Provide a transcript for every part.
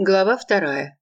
Глава вторая.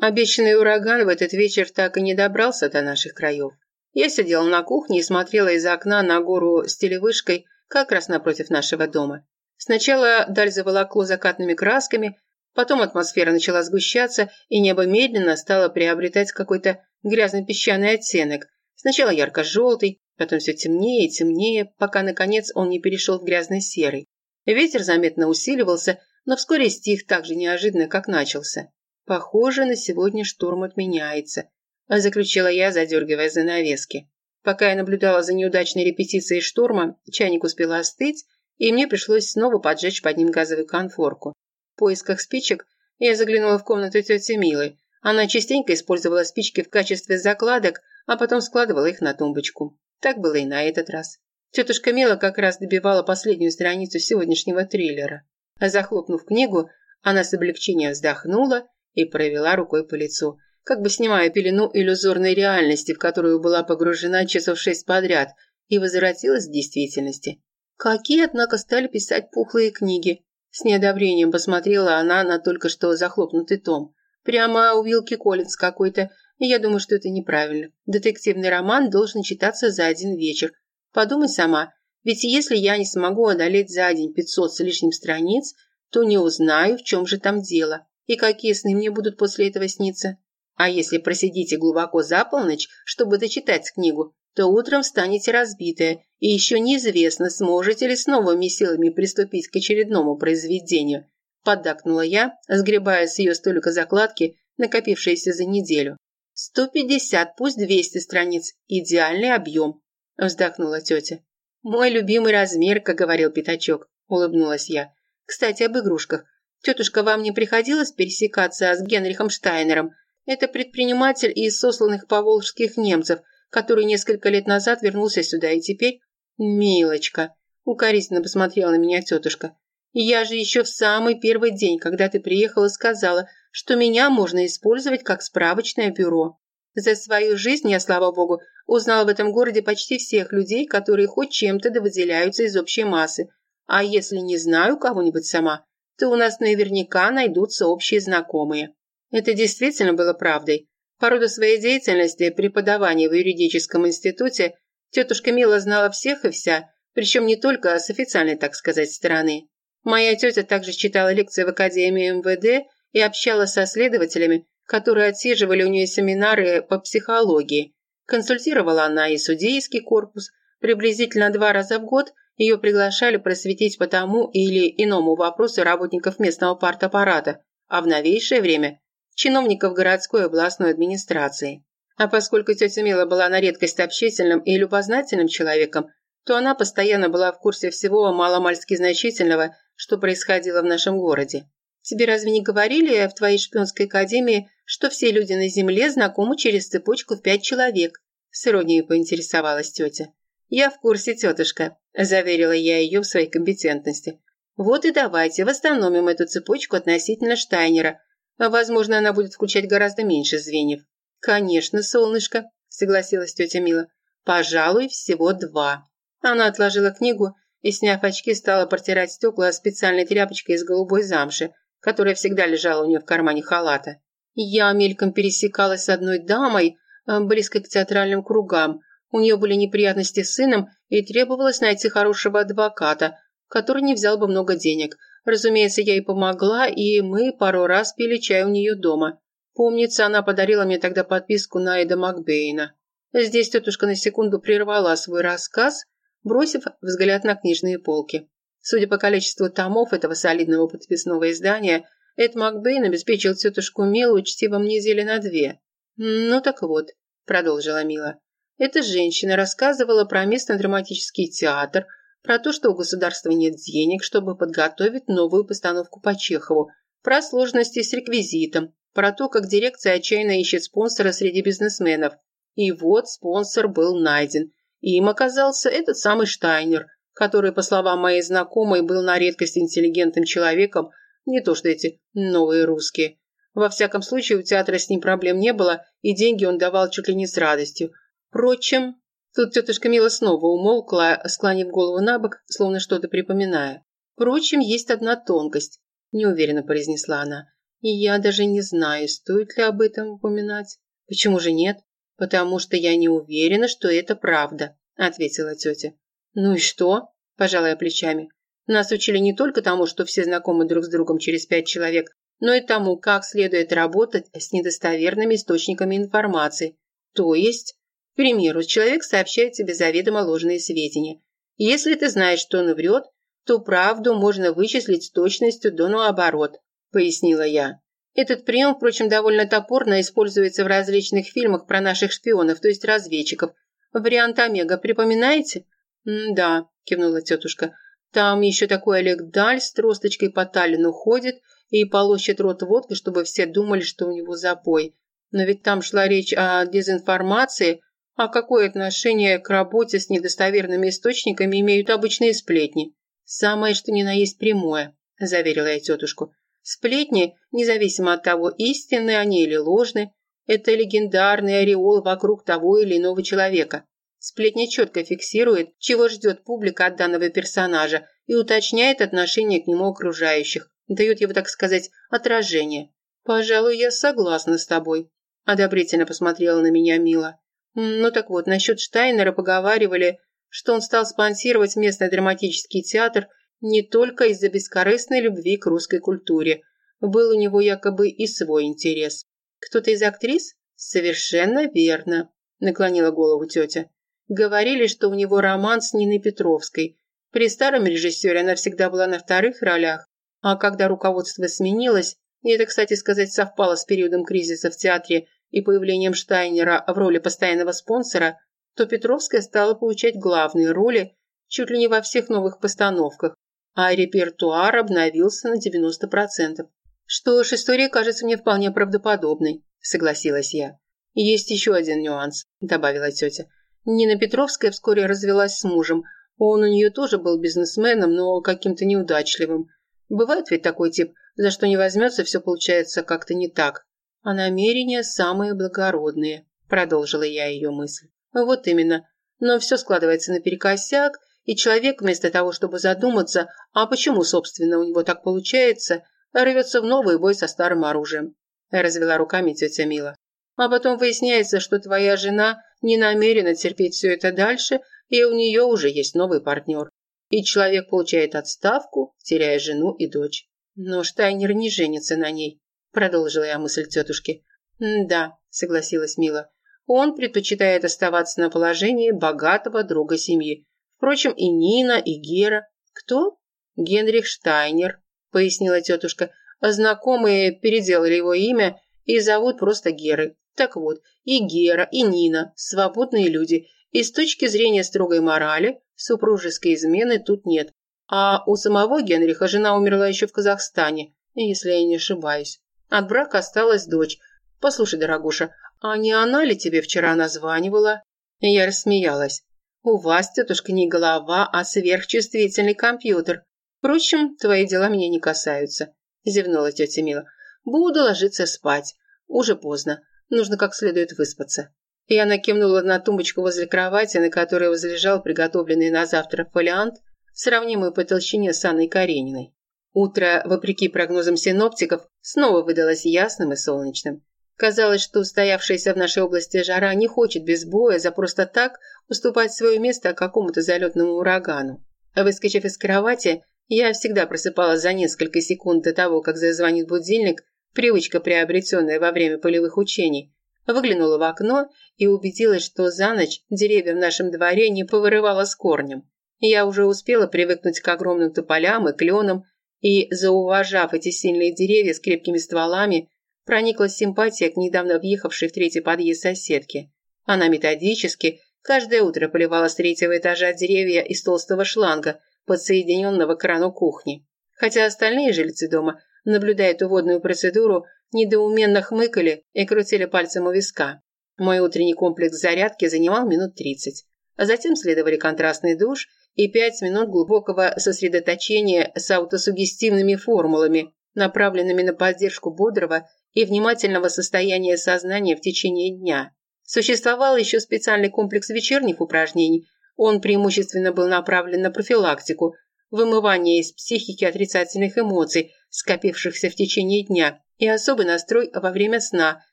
Обещанный ураган в этот вечер так и не добрался до наших краев. Я сидела на кухне и смотрела из окна на гору с телевышкой, как раз напротив нашего дома. Сначала даль заволокло закатными красками, потом атмосфера начала сгущаться, и небо медленно стало приобретать какой-то грязно-песчаный оттенок. Сначала ярко-желтый, потом все темнее и темнее, пока, наконец, он не перешел в грязно-серый. Ветер заметно усиливался, но вскоре стих так же неожиданно, как начался. «Похоже, на сегодня шторм отменяется», – заключила я, задергивая занавески. Пока я наблюдала за неудачной репетицией шторма, чайник успел остыть, и мне пришлось снова поджечь под ним газовую конфорку. В поисках спичек я заглянула в комнату тети Милы. Она частенько использовала спички в качестве закладок, а потом складывала их на тумбочку. Так было и на этот раз. Тетушка Мила как раз добивала последнюю страницу сегодняшнего триллера. Захлопнув книгу, она с облегчением вздохнула и провела рукой по лицу, как бы снимая пелену иллюзорной реальности, в которую была погружена часов шесть подряд, и возвратилась в действительности. Какие, однако, стали писать пухлые книги. С неодобрением посмотрела она на только что захлопнутый том. Прямо у Вилки Коллинз какой-то, и я думаю, что это неправильно. Детективный роман должен читаться за один вечер. Подумай сама, ведь если я не смогу одолеть за день 500 с лишним страниц, то не узнаю, в чем же там дело и какие сны мне будут после этого сниться. А если просидите глубоко за полночь, чтобы дочитать книгу, то утром станете разбитая, и еще неизвестно, сможете ли с новыми силами приступить к очередному произведению. Поддакнула я, сгребая с ее столика закладки, накопившиеся за неделю. «Сто пятьдесят, пусть двести страниц. Идеальный объем», – вздохнула тетя. «Мой любимый размер, как говорил Пятачок», – улыбнулась я. «Кстати, об игрушках. Тетушка, вам не приходилось пересекаться с Генрихом Штайнером? Это предприниматель из сосланных поволжских немцев, который несколько лет назад вернулся сюда и теперь... Милочка, укоризненно посмотрела на меня тетушка. Я же еще в самый первый день, когда ты приехала, сказала, что меня можно использовать как справочное бюро. За свою жизнь я, слава богу, узнала в этом городе почти всех людей, которые хоть чем-то выделяются из общей массы. А если не знаю кого-нибудь сама, то у нас наверняка найдутся общие знакомые. Это действительно было правдой. По роду своей деятельности, преподавания в юридическом институте, тетушка Мила знала всех и вся, причем не только с официальной, так сказать, стороны. Моя тетя также читала лекции в Академии МВД и общалась со следователями, которые отсиживали у нее семинары по психологии. Консультировала она и судейский корпус. Приблизительно два раза в год ее приглашали просветить по тому или иному вопросу работников местного партаппарата, а в новейшее время – чиновников городской и областной администрации. А поскольку тетя Мила была на редкость общительным и любознательным человеком, то она постоянно была в курсе всего маломальски значительного, что происходило в нашем городе. Тебе разве не говорили в твоей шпионской академии, что все люди на Земле знакомы через цепочку в пять человек?» С иронией поинтересовалась тетя. «Я в курсе, тетушка», – заверила я ее в своей компетентности. «Вот и давайте восстановим эту цепочку относительно Штайнера. Возможно, она будет включать гораздо меньше звеньев». «Конечно, солнышко», – согласилась тетя Мила. «Пожалуй, всего два». Она отложила книгу и, сняв очки, стала протирать стекла специальной тряпочкой из голубой замши, которая всегда лежала у нее в кармане халата. Я мельком пересекалась с одной дамой, э, близко к театральным кругам. У нее были неприятности с сыном, и требовалось найти хорошего адвоката, который не взял бы много денег. Разумеется, я ей помогла, и мы пару раз пили чай у нее дома. Помнится, она подарила мне тогда подписку на Эда Макбейна. Здесь тетушка на секунду прервала свой рассказ, бросив взгляд на книжные полки. Судя по количеству томов этого солидного подписного издания, Эд Макбейн обеспечил тетушку Милу чтивом недели на две. «Ну так вот», – продолжила Мила, – «эта женщина рассказывала про местный драматический театр, про то, что у государства нет денег, чтобы подготовить новую постановку по Чехову, про сложности с реквизитом, про то, как дирекция отчаянно ищет спонсора среди бизнесменов. И вот спонсор был найден. И им оказался этот самый Штайнер, который, по словам моей знакомой, был на редкость интеллигентным человеком, не то что эти новые русские. Во всяком случае, у театра с ним проблем не было, и деньги он давал чуть ли не с радостью. Впрочем, тут тетушка Мила снова умолкла, склонив голову на бок, словно что-то припоминая. Впрочем, есть одна тонкость, неуверенно произнесла она. И я даже не знаю, стоит ли об этом упоминать. Почему же нет? Потому что я не уверена, что это правда, ответила тетя. Ну и что? Пожала плечами. Нас учили не только тому, что все знакомы друг с другом через пять человек, но и тому, как следует работать с недостоверными источниками информации. То есть, к примеру, человек сообщает тебе заведомо ложные сведения. Если ты знаешь, что он врет, то правду можно вычислить с точностью до наоборот, пояснила я. Этот прием, впрочем, довольно топорно используется в различных фильмах про наших шпионов, то есть разведчиков. Вариант Омега припоминаете? «Да», – кивнула тетушка. «Там еще такой Олег Даль с тросточкой по Таллину ходит и полощет рот водкой, чтобы все думали, что у него запой. Но ведь там шла речь о дезинформации, а какое отношение к работе с недостоверными источниками имеют обычные сплетни? Самое, что ни на есть прямое, заверила я тетушку. Сплетни, независимо от того, истинны они или ложны, это легендарный ореол вокруг того или иного человека. Сплетня четко фиксирует, чего ждет публика от данного персонажа и уточняет отношение к нему окружающих, дает его, так сказать, отражение. «Пожалуй, я согласна с тобой», – одобрительно посмотрела на меня Мила. «Ну так вот, насчет Штайнера поговаривали, что он стал спонсировать местный драматический театр не только из-за бескорыстной любви к русской культуре. Был у него якобы и свой интерес. Кто-то из актрис? Совершенно верно, наклонила голову тетя. Говорили, что у него роман с Ниной Петровской. При старом режиссере она всегда была на вторых ролях, а когда руководство сменилось, и это, кстати сказать, совпало с периодом кризиса в театре и появлением Штайнера в роли постоянного спонсора, то Петровская стала получать главные роли чуть ли не во всех новых постановках, а репертуар обновился на 90%. Что ж, история кажется мне вполне правдоподобной, согласилась я. Есть еще один нюанс, добавила тетя. Нина Петровская вскоре развелась с мужем. Он у нее тоже был бизнесменом, но каким-то неудачливым. Бывает ведь такой тип, за что не возьмется, все получается как-то не так. А намерения самые благородные, продолжила я ее мысль. Вот именно. Но все складывается наперекосяк, и человек вместо того, чтобы задуматься, а почему, собственно, у него так получается, рвется в новый бой со старым оружием. Развела руками тетя Мила. А потом выясняется, что твоя жена не намерена терпеть все это дальше, и у нее уже есть новый партнер. И человек получает отставку, теряя жену и дочь. Но Штайнер не женится на ней, продолжила я мысль тетушки. «Да», – согласилась Мила. «Он предпочитает оставаться на положении богатого друга семьи. Впрочем, и Нина, и Гера. Кто? Генрих Штайнер, пояснила тетушка. Знакомые переделали его имя и зовут просто Герой. Так вот, и Гера, и Нина – свободные люди, и с точки зрения строгой морали супружеской измены тут нет. А у самого Генриха жена умерла еще в Казахстане, если я не ошибаюсь. От брака осталась дочь. Послушай, дорогуша, а не она ли тебе вчера названивала? Я рассмеялась. У вас, тетушка, не голова, а сверхчувствительный компьютер. Впрочем, твои дела меня не касаются, зевнула тетя Мила. Буду ложиться спать. Уже поздно. Нужно как следует выспаться. Я накинула на тумбочку возле кровати, на которой возлежал приготовленный на завтра фолиант, сравнимый по толщине с Анной Карениной. Утро, вопреки прогнозам синоптиков, снова выдалось ясным и солнечным. Казалось, что устоявшаяся в нашей области жара не хочет без боя за просто так уступать свое место какому-то залетному урагану. Выскочив из кровати, я всегда просыпалась за несколько секунд до того, как зазвонит будильник, Привычка, приобретенная во время полевых учений. Выглянула в окно и убедилась, что за ночь деревья в нашем дворе не повырывало с корнем. Я уже успела привыкнуть к огромным тополям и кленам, и, зауважав эти сильные деревья с крепкими стволами, прониклась симпатия к недавно въехавшей в третий подъезд соседке. Она методически каждое утро поливала с третьего этажа деревья из толстого шланга, подсоединенного к крану кухни. Хотя остальные жильцы дома наблюдая эту водную процедуру, недоуменно хмыкали и крутили пальцем у виска. Мой утренний комплекс зарядки занимал минут 30. А затем следовали контрастный душ и пять минут глубокого сосредоточения с аутосугестивными формулами, направленными на поддержку бодрого и внимательного состояния сознания в течение дня. Существовал еще специальный комплекс вечерних упражнений. Он преимущественно был направлен на профилактику, вымывание из психики отрицательных эмоций, скопившихся в течение дня, и особый настрой во время сна,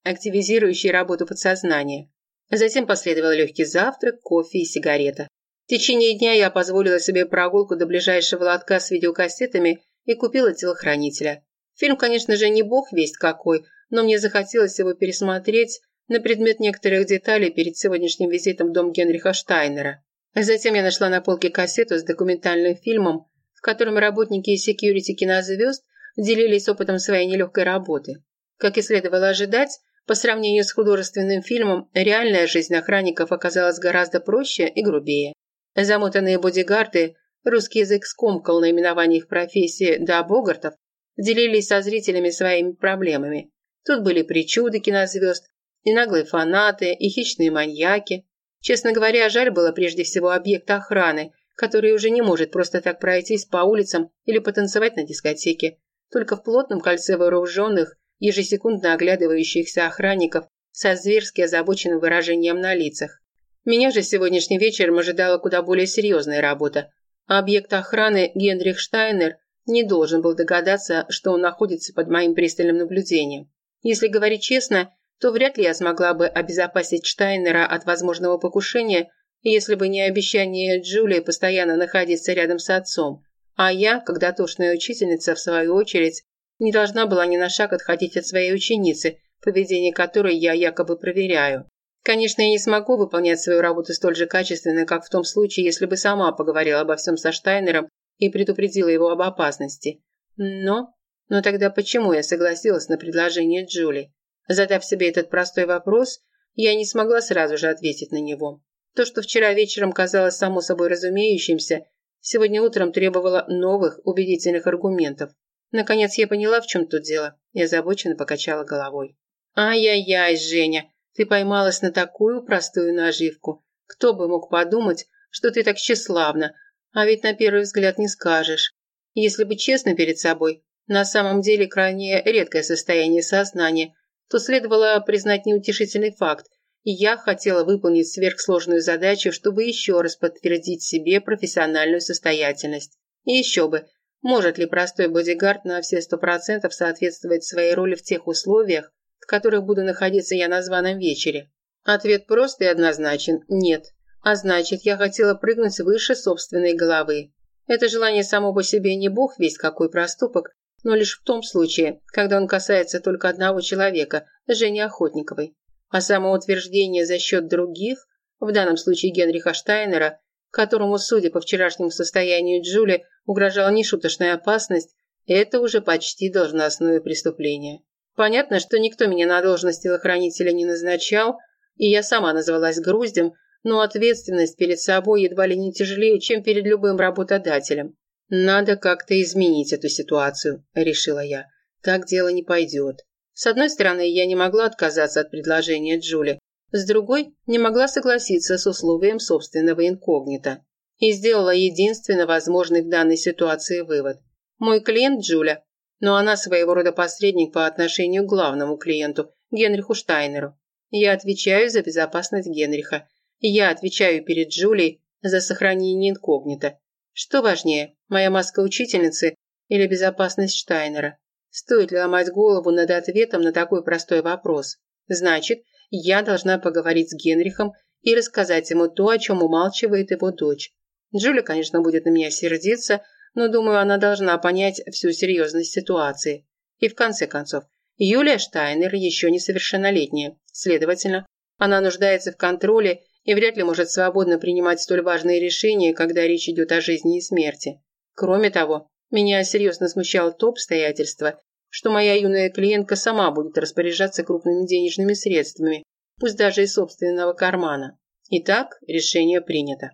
активизирующий работу подсознания. Затем последовал легкий завтрак, кофе и сигарета. В течение дня я позволила себе прогулку до ближайшего лотка с видеокассетами и купила телохранителя. Фильм, конечно же, не бог весть какой, но мне захотелось его пересмотреть на предмет некоторых деталей перед сегодняшним визитом в дом Генриха Штайнера. Затем я нашла на полке кассету с документальным фильмом, в котором работники секьюрити кинозвезд делились опытом своей нелегкой работы. Как и следовало ожидать, по сравнению с художественным фильмом, реальная жизнь охранников оказалась гораздо проще и грубее. Замотанные бодигарды, русский язык скомкал наименование их профессии до богартов, делились со зрителями своими проблемами. Тут были причуды кинозвезд, и наглые фанаты, и хищные маньяки. Честно говоря, жаль было прежде всего объекта охраны, который уже не может просто так пройтись по улицам или потанцевать на дискотеке, только в плотном кольце вооруженных, ежесекундно оглядывающихся охранников со зверски озабоченным выражением на лицах. Меня же сегодняшним вечером ожидала куда более серьезная работа. Объект охраны Генрих Штайнер не должен был догадаться, что он находится под моим пристальным наблюдением. Если говорить честно, то вряд ли я смогла бы обезопасить Штайнера от возможного покушения, если бы не обещание Джулии постоянно находиться рядом с отцом. А я, как дотошная учительница, в свою очередь, не должна была ни на шаг отходить от своей ученицы, поведение которой я якобы проверяю. Конечно, я не смогу выполнять свою работу столь же качественно, как в том случае, если бы сама поговорила обо всем со Штайнером и предупредила его об опасности. Но... Но тогда почему я согласилась на предложение Джули? Задав себе этот простой вопрос, я не смогла сразу же ответить на него. То, что вчера вечером казалось само собой разумеющимся, сегодня утром требовало новых убедительных аргументов. Наконец я поняла, в чем тут дело, и озабоченно покачала головой. «Ай-яй-яй, Женя, ты поймалась на такую простую наживку. Кто бы мог подумать, что ты так тщеславна, а ведь на первый взгляд не скажешь. Если быть честно перед собой, на самом деле крайне редкое состояние сознания, то следовало признать неутешительный факт, и я хотела выполнить сверхсложную задачу, чтобы еще раз подтвердить себе профессиональную состоятельность. И еще бы, может ли простой бодигард на все сто процентов соответствовать своей роли в тех условиях, в которых буду находиться я на званом вечере? Ответ прост и однозначен – нет. А значит, я хотела прыгнуть выше собственной головы. Это желание само по себе не бог весть какой проступок, но лишь в том случае, когда он касается только одного человека – Жени Охотниковой. А самоутверждение за счет других, в данном случае Генриха Штайнера, которому, судя по вчерашнему состоянию Джули, угрожала нешуточная опасность, это уже почти должностное преступление. Понятно, что никто меня на должность телохранителя не назначал, и я сама называлась груздем, но ответственность перед собой едва ли не тяжелее, чем перед любым работодателем. «Надо как-то изменить эту ситуацию», – решила я. «Так дело не пойдет». С одной стороны, я не могла отказаться от предложения Джули, с другой – не могла согласиться с условием собственного инкогнито. И сделала единственно возможный в данной ситуации вывод. Мой клиент Джуля, но она своего рода посредник по отношению к главному клиенту, Генриху Штайнеру. Я отвечаю за безопасность Генриха. Я отвечаю перед Джулией за сохранение инкогнито. Что важнее, моя маска учительницы или безопасность Штайнера? Стоит ли ломать голову над ответом на такой простой вопрос? Значит, я должна поговорить с Генрихом и рассказать ему то, о чем умалчивает его дочь. Джулия, конечно, будет на меня сердиться, но, думаю, она должна понять всю серьезность ситуации. И в конце концов, Юлия Штайнер еще несовершеннолетняя. Следовательно, она нуждается в контроле и вряд ли может свободно принимать столь важные решения, когда речь идет о жизни и смерти. Кроме того, меня серьезно смущало то обстоятельство, что моя юная клиентка сама будет распоряжаться крупными денежными средствами, пусть даже из собственного кармана. Итак, решение принято.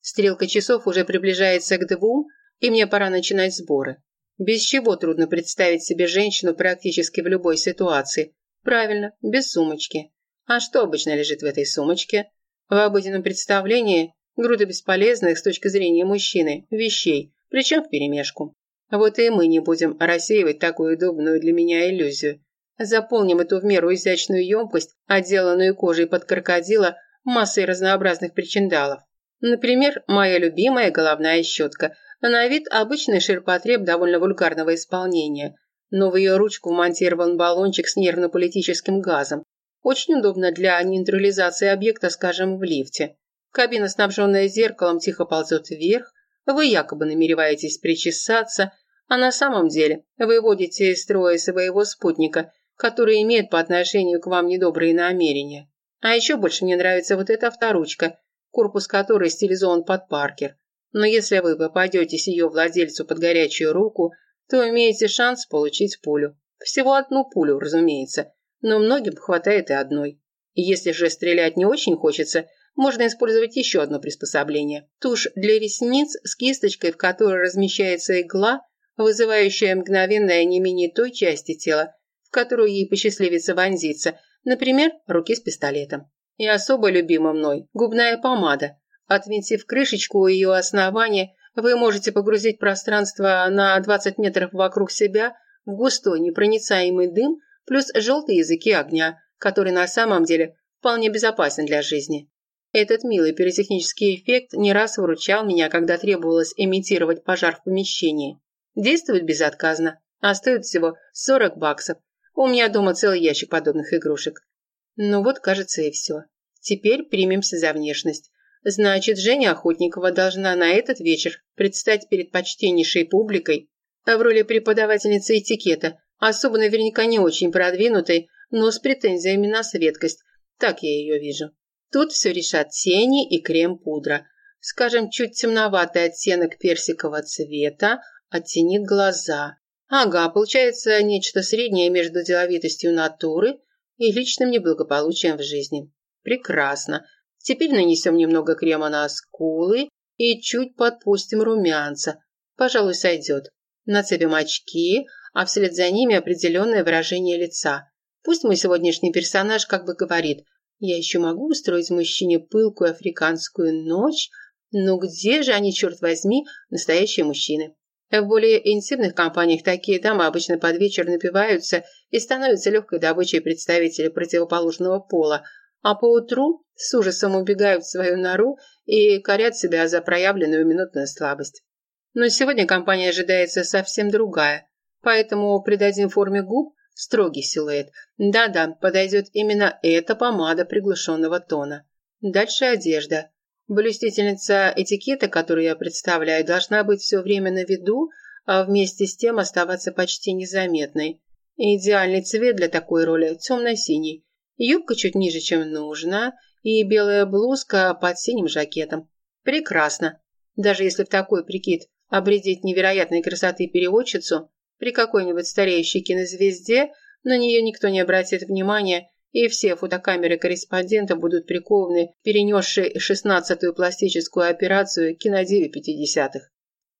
Стрелка часов уже приближается к двум, и мне пора начинать сборы. Без чего трудно представить себе женщину практически в любой ситуации. Правильно, без сумочки. А что обычно лежит в этой сумочке? В обыденном представлении груда бесполезных с точки зрения мужчины вещей, причем вперемешку. Вот и мы не будем рассеивать такую удобную для меня иллюзию. Заполним эту в меру изящную емкость, отделанную кожей под крокодила, массой разнообразных причиндалов. Например, моя любимая головная щетка. На вид обычный ширпотреб довольно вульгарного исполнения. но в ее ручку вмонтирован баллончик с нервно-политическим газом. Очень удобно для нейтрализации объекта, скажем, в лифте. Кабина, снабженная зеркалом, тихо ползет вверх. Вы якобы намереваетесь причесаться, а на самом деле выводите из строя своего спутника, который имеет по отношению к вам недобрые намерения. А еще больше мне нравится вот эта авторучка, корпус которой стилизован под Паркер. Но если вы попадетесь ее владельцу под горячую руку, то имеете шанс получить пулю. Всего одну пулю, разумеется, но многим хватает и одной. Если же стрелять не очень хочется, можно использовать еще одно приспособление. Тушь для ресниц с кисточкой, в которой размещается игла, вызывающая мгновенное менее той части тела, в которую ей посчастливится вонзиться, например, руки с пистолетом. И особо любима мной губная помада. Отвинтив крышечку у ее основания, вы можете погрузить пространство на 20 метров вокруг себя в густой непроницаемый дым плюс желтые языки огня, который на самом деле вполне безопасен для жизни. Этот милый пиротехнический эффект не раз выручал меня, когда требовалось имитировать пожар в помещении. Действует безотказно, а стоит всего 40 баксов. У меня дома целый ящик подобных игрушек. Ну вот, кажется, и все. Теперь примемся за внешность. Значит, Женя Охотникова должна на этот вечер предстать перед почтеннейшей публикой в роли преподавательницы этикета, особо наверняка не очень продвинутой, но с претензиями на светкость. Так я ее вижу. Тут все решат тени и крем-пудра. Скажем, чуть темноватый оттенок персикового цвета оттенит глаза. Ага, получается нечто среднее между деловитостью натуры и личным неблагополучием в жизни. Прекрасно. Теперь нанесем немного крема на скулы и чуть подпустим румянца. Пожалуй, сойдет. Нацепим очки, а вслед за ними определенное выражение лица. Пусть мой сегодняшний персонаж как бы говорит «Я еще могу устроить мужчине пылкую африканскую ночь, но где же они, черт возьми, настоящие мужчины?» В более интимных компаниях такие дамы обычно под вечер напиваются и становятся легкой добычей представителей противоположного пола, а поутру с ужасом убегают в свою нору и корят себя за проявленную минутную слабость. Но сегодня компания ожидается совсем другая, поэтому придадим форме губ строгий силуэт. Да-да, подойдет именно эта помада приглушенного тона. Дальше одежда. Блюстительница этикета, которую я представляю, должна быть все время на виду, а вместе с тем оставаться почти незаметной. Идеальный цвет для такой роли – темно-синий, Юбка чуть ниже, чем нужно, и белая блузка под синим жакетом. Прекрасно. Даже если в такой прикид обредить невероятной красоты переводчицу, при какой-нибудь стареющей кинозвезде на нее никто не обратит внимания, и все фотокамеры корреспондента будут прикованы перенесшей шестнадцатую пластическую операцию кинодиве 50-х.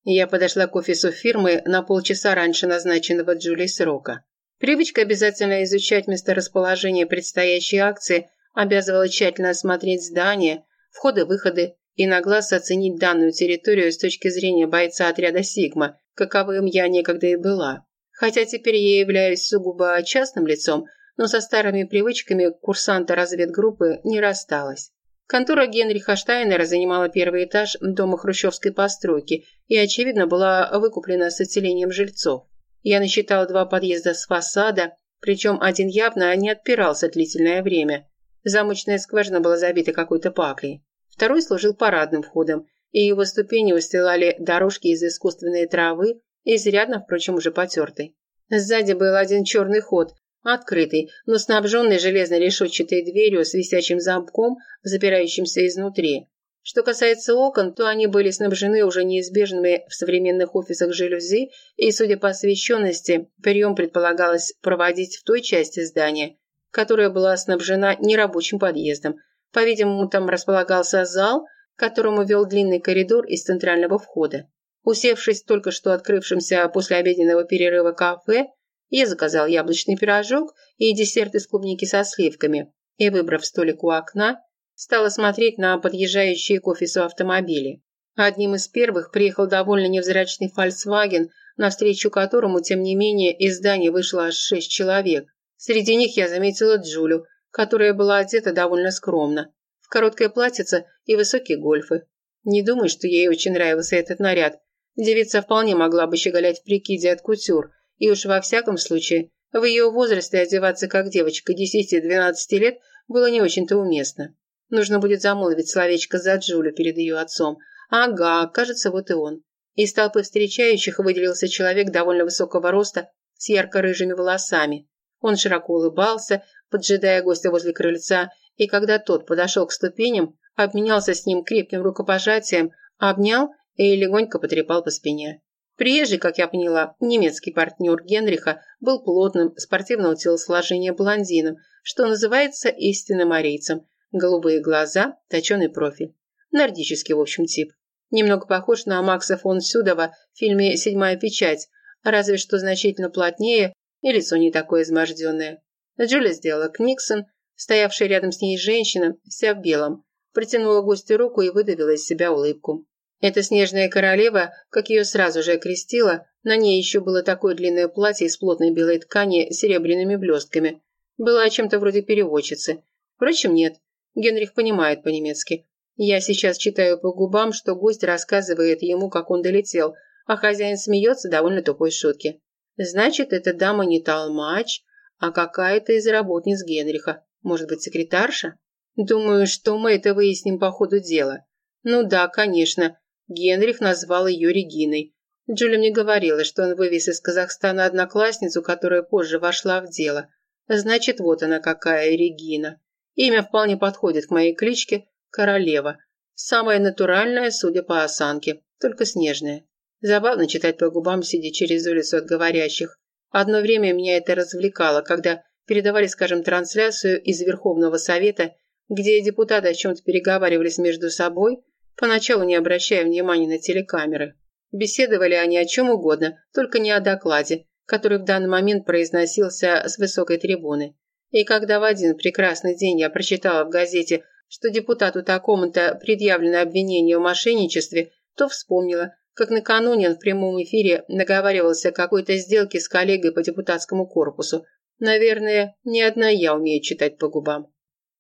Я подошла к офису фирмы на полчаса раньше назначенного Джулей срока. Привычка обязательно изучать месторасположение предстоящей акции обязывала тщательно осмотреть здание, входы-выходы и на глаз оценить данную территорию с точки зрения бойца отряда «Сигма», каковым я некогда и была. Хотя теперь я являюсь сугубо частным лицом, но со старыми привычками курсанта разведгруппы не рассталась. Контора Генриха Штайнера занимала первый этаж дома хрущевской постройки и, очевидно, была выкуплена с отселением жильцов. Я насчитала два подъезда с фасада, причем один явно не отпирался длительное время. Замочная скважина была забита какой-то паклей. Второй служил парадным входом, и его ступени устилали дорожки из искусственной травы, изрядно, впрочем, уже потертой. Сзади был один черный ход, открытый, но снабженный железной решетчатой дверью с висячим замком, запирающимся изнутри. Что касается окон, то они были снабжены уже неизбежными в современных офисах жалюзи, и, судя по освещенности, прием предполагалось проводить в той части здания, которая была снабжена нерабочим подъездом. По-видимому, там располагался зал, к которому вел длинный коридор из центрального входа. Усевшись в только что открывшемся после обеденного перерыва кафе, я заказал яблочный пирожок и десерт из клубники со сливками, и, выбрав столик у окна, Стала смотреть на подъезжающие к офису автомобили. Одним из первых приехал довольно невзрачный «Фольксваген», навстречу которому, тем не менее, из здания вышло аж шесть человек. Среди них я заметила Джулю, которая была одета довольно скромно, в короткое платьице и высокие гольфы. Не думаю, что ей очень нравился этот наряд. Девица вполне могла бы щеголять в прикиде от кутюр, и уж во всяком случае в ее возрасте одеваться как девочка 10-12 лет было не очень-то уместно. Нужно будет замолвить словечко за Джулю перед ее отцом. Ага, кажется, вот и он. Из толпы встречающих выделился человек довольно высокого роста с ярко-рыжими волосами. Он широко улыбался, поджидая гостя возле крыльца, и когда тот подошел к ступеням, обменялся с ним крепким рукопожатием, обнял и легонько потрепал по спине. Приезжий, как я поняла, немецкий партнер Генриха был плотным, спортивного телосложения блондином, что называется истинным арийцем. Голубые глаза, точеный профиль. Нордический, в общем, тип. Немного похож на Макса фон Сюдова в фильме «Седьмая печать», разве что значительно плотнее и лицо не такое изможденное. Джулия сделала Книксон, стоявшая рядом с ней женщина, вся в белом, протянула гостю руку и выдавила из себя улыбку. Эта снежная королева, как ее сразу же окрестила, на ней еще было такое длинное платье из плотной белой ткани с серебряными блестками. Была чем-то вроде переводчицы. Впрочем, нет. Генрих понимает по-немецки. Я сейчас читаю по губам, что гость рассказывает ему, как он долетел, а хозяин смеется довольно тупой шутки. Значит, эта дама не толмач, а какая-то из работниц Генриха. Может быть, секретарша? Думаю, что мы это выясним по ходу дела. Ну да, конечно. Генрих назвал ее Региной. Джуля мне говорила, что он вывез из Казахстана одноклассницу, которая позже вошла в дело. Значит, вот она какая, Регина. Имя вполне подходит к моей кличке Королева. Самая натуральная, судя по осанке, только снежная. Забавно читать по губам, сидя через улицу от говорящих. Одно время меня это развлекало, когда передавали, скажем, трансляцию из Верховного Совета, где депутаты о чем-то переговаривались между собой, поначалу не обращая внимания на телекамеры. Беседовали они о чем угодно, только не о докладе, который в данный момент произносился с высокой трибуны. И когда в один прекрасный день я прочитала в газете, что депутату такому-то предъявлено обвинение в мошенничестве, то вспомнила, как накануне он в прямом эфире наговаривался о какой-то сделке с коллегой по депутатскому корпусу. Наверное, не одна я умею читать по губам.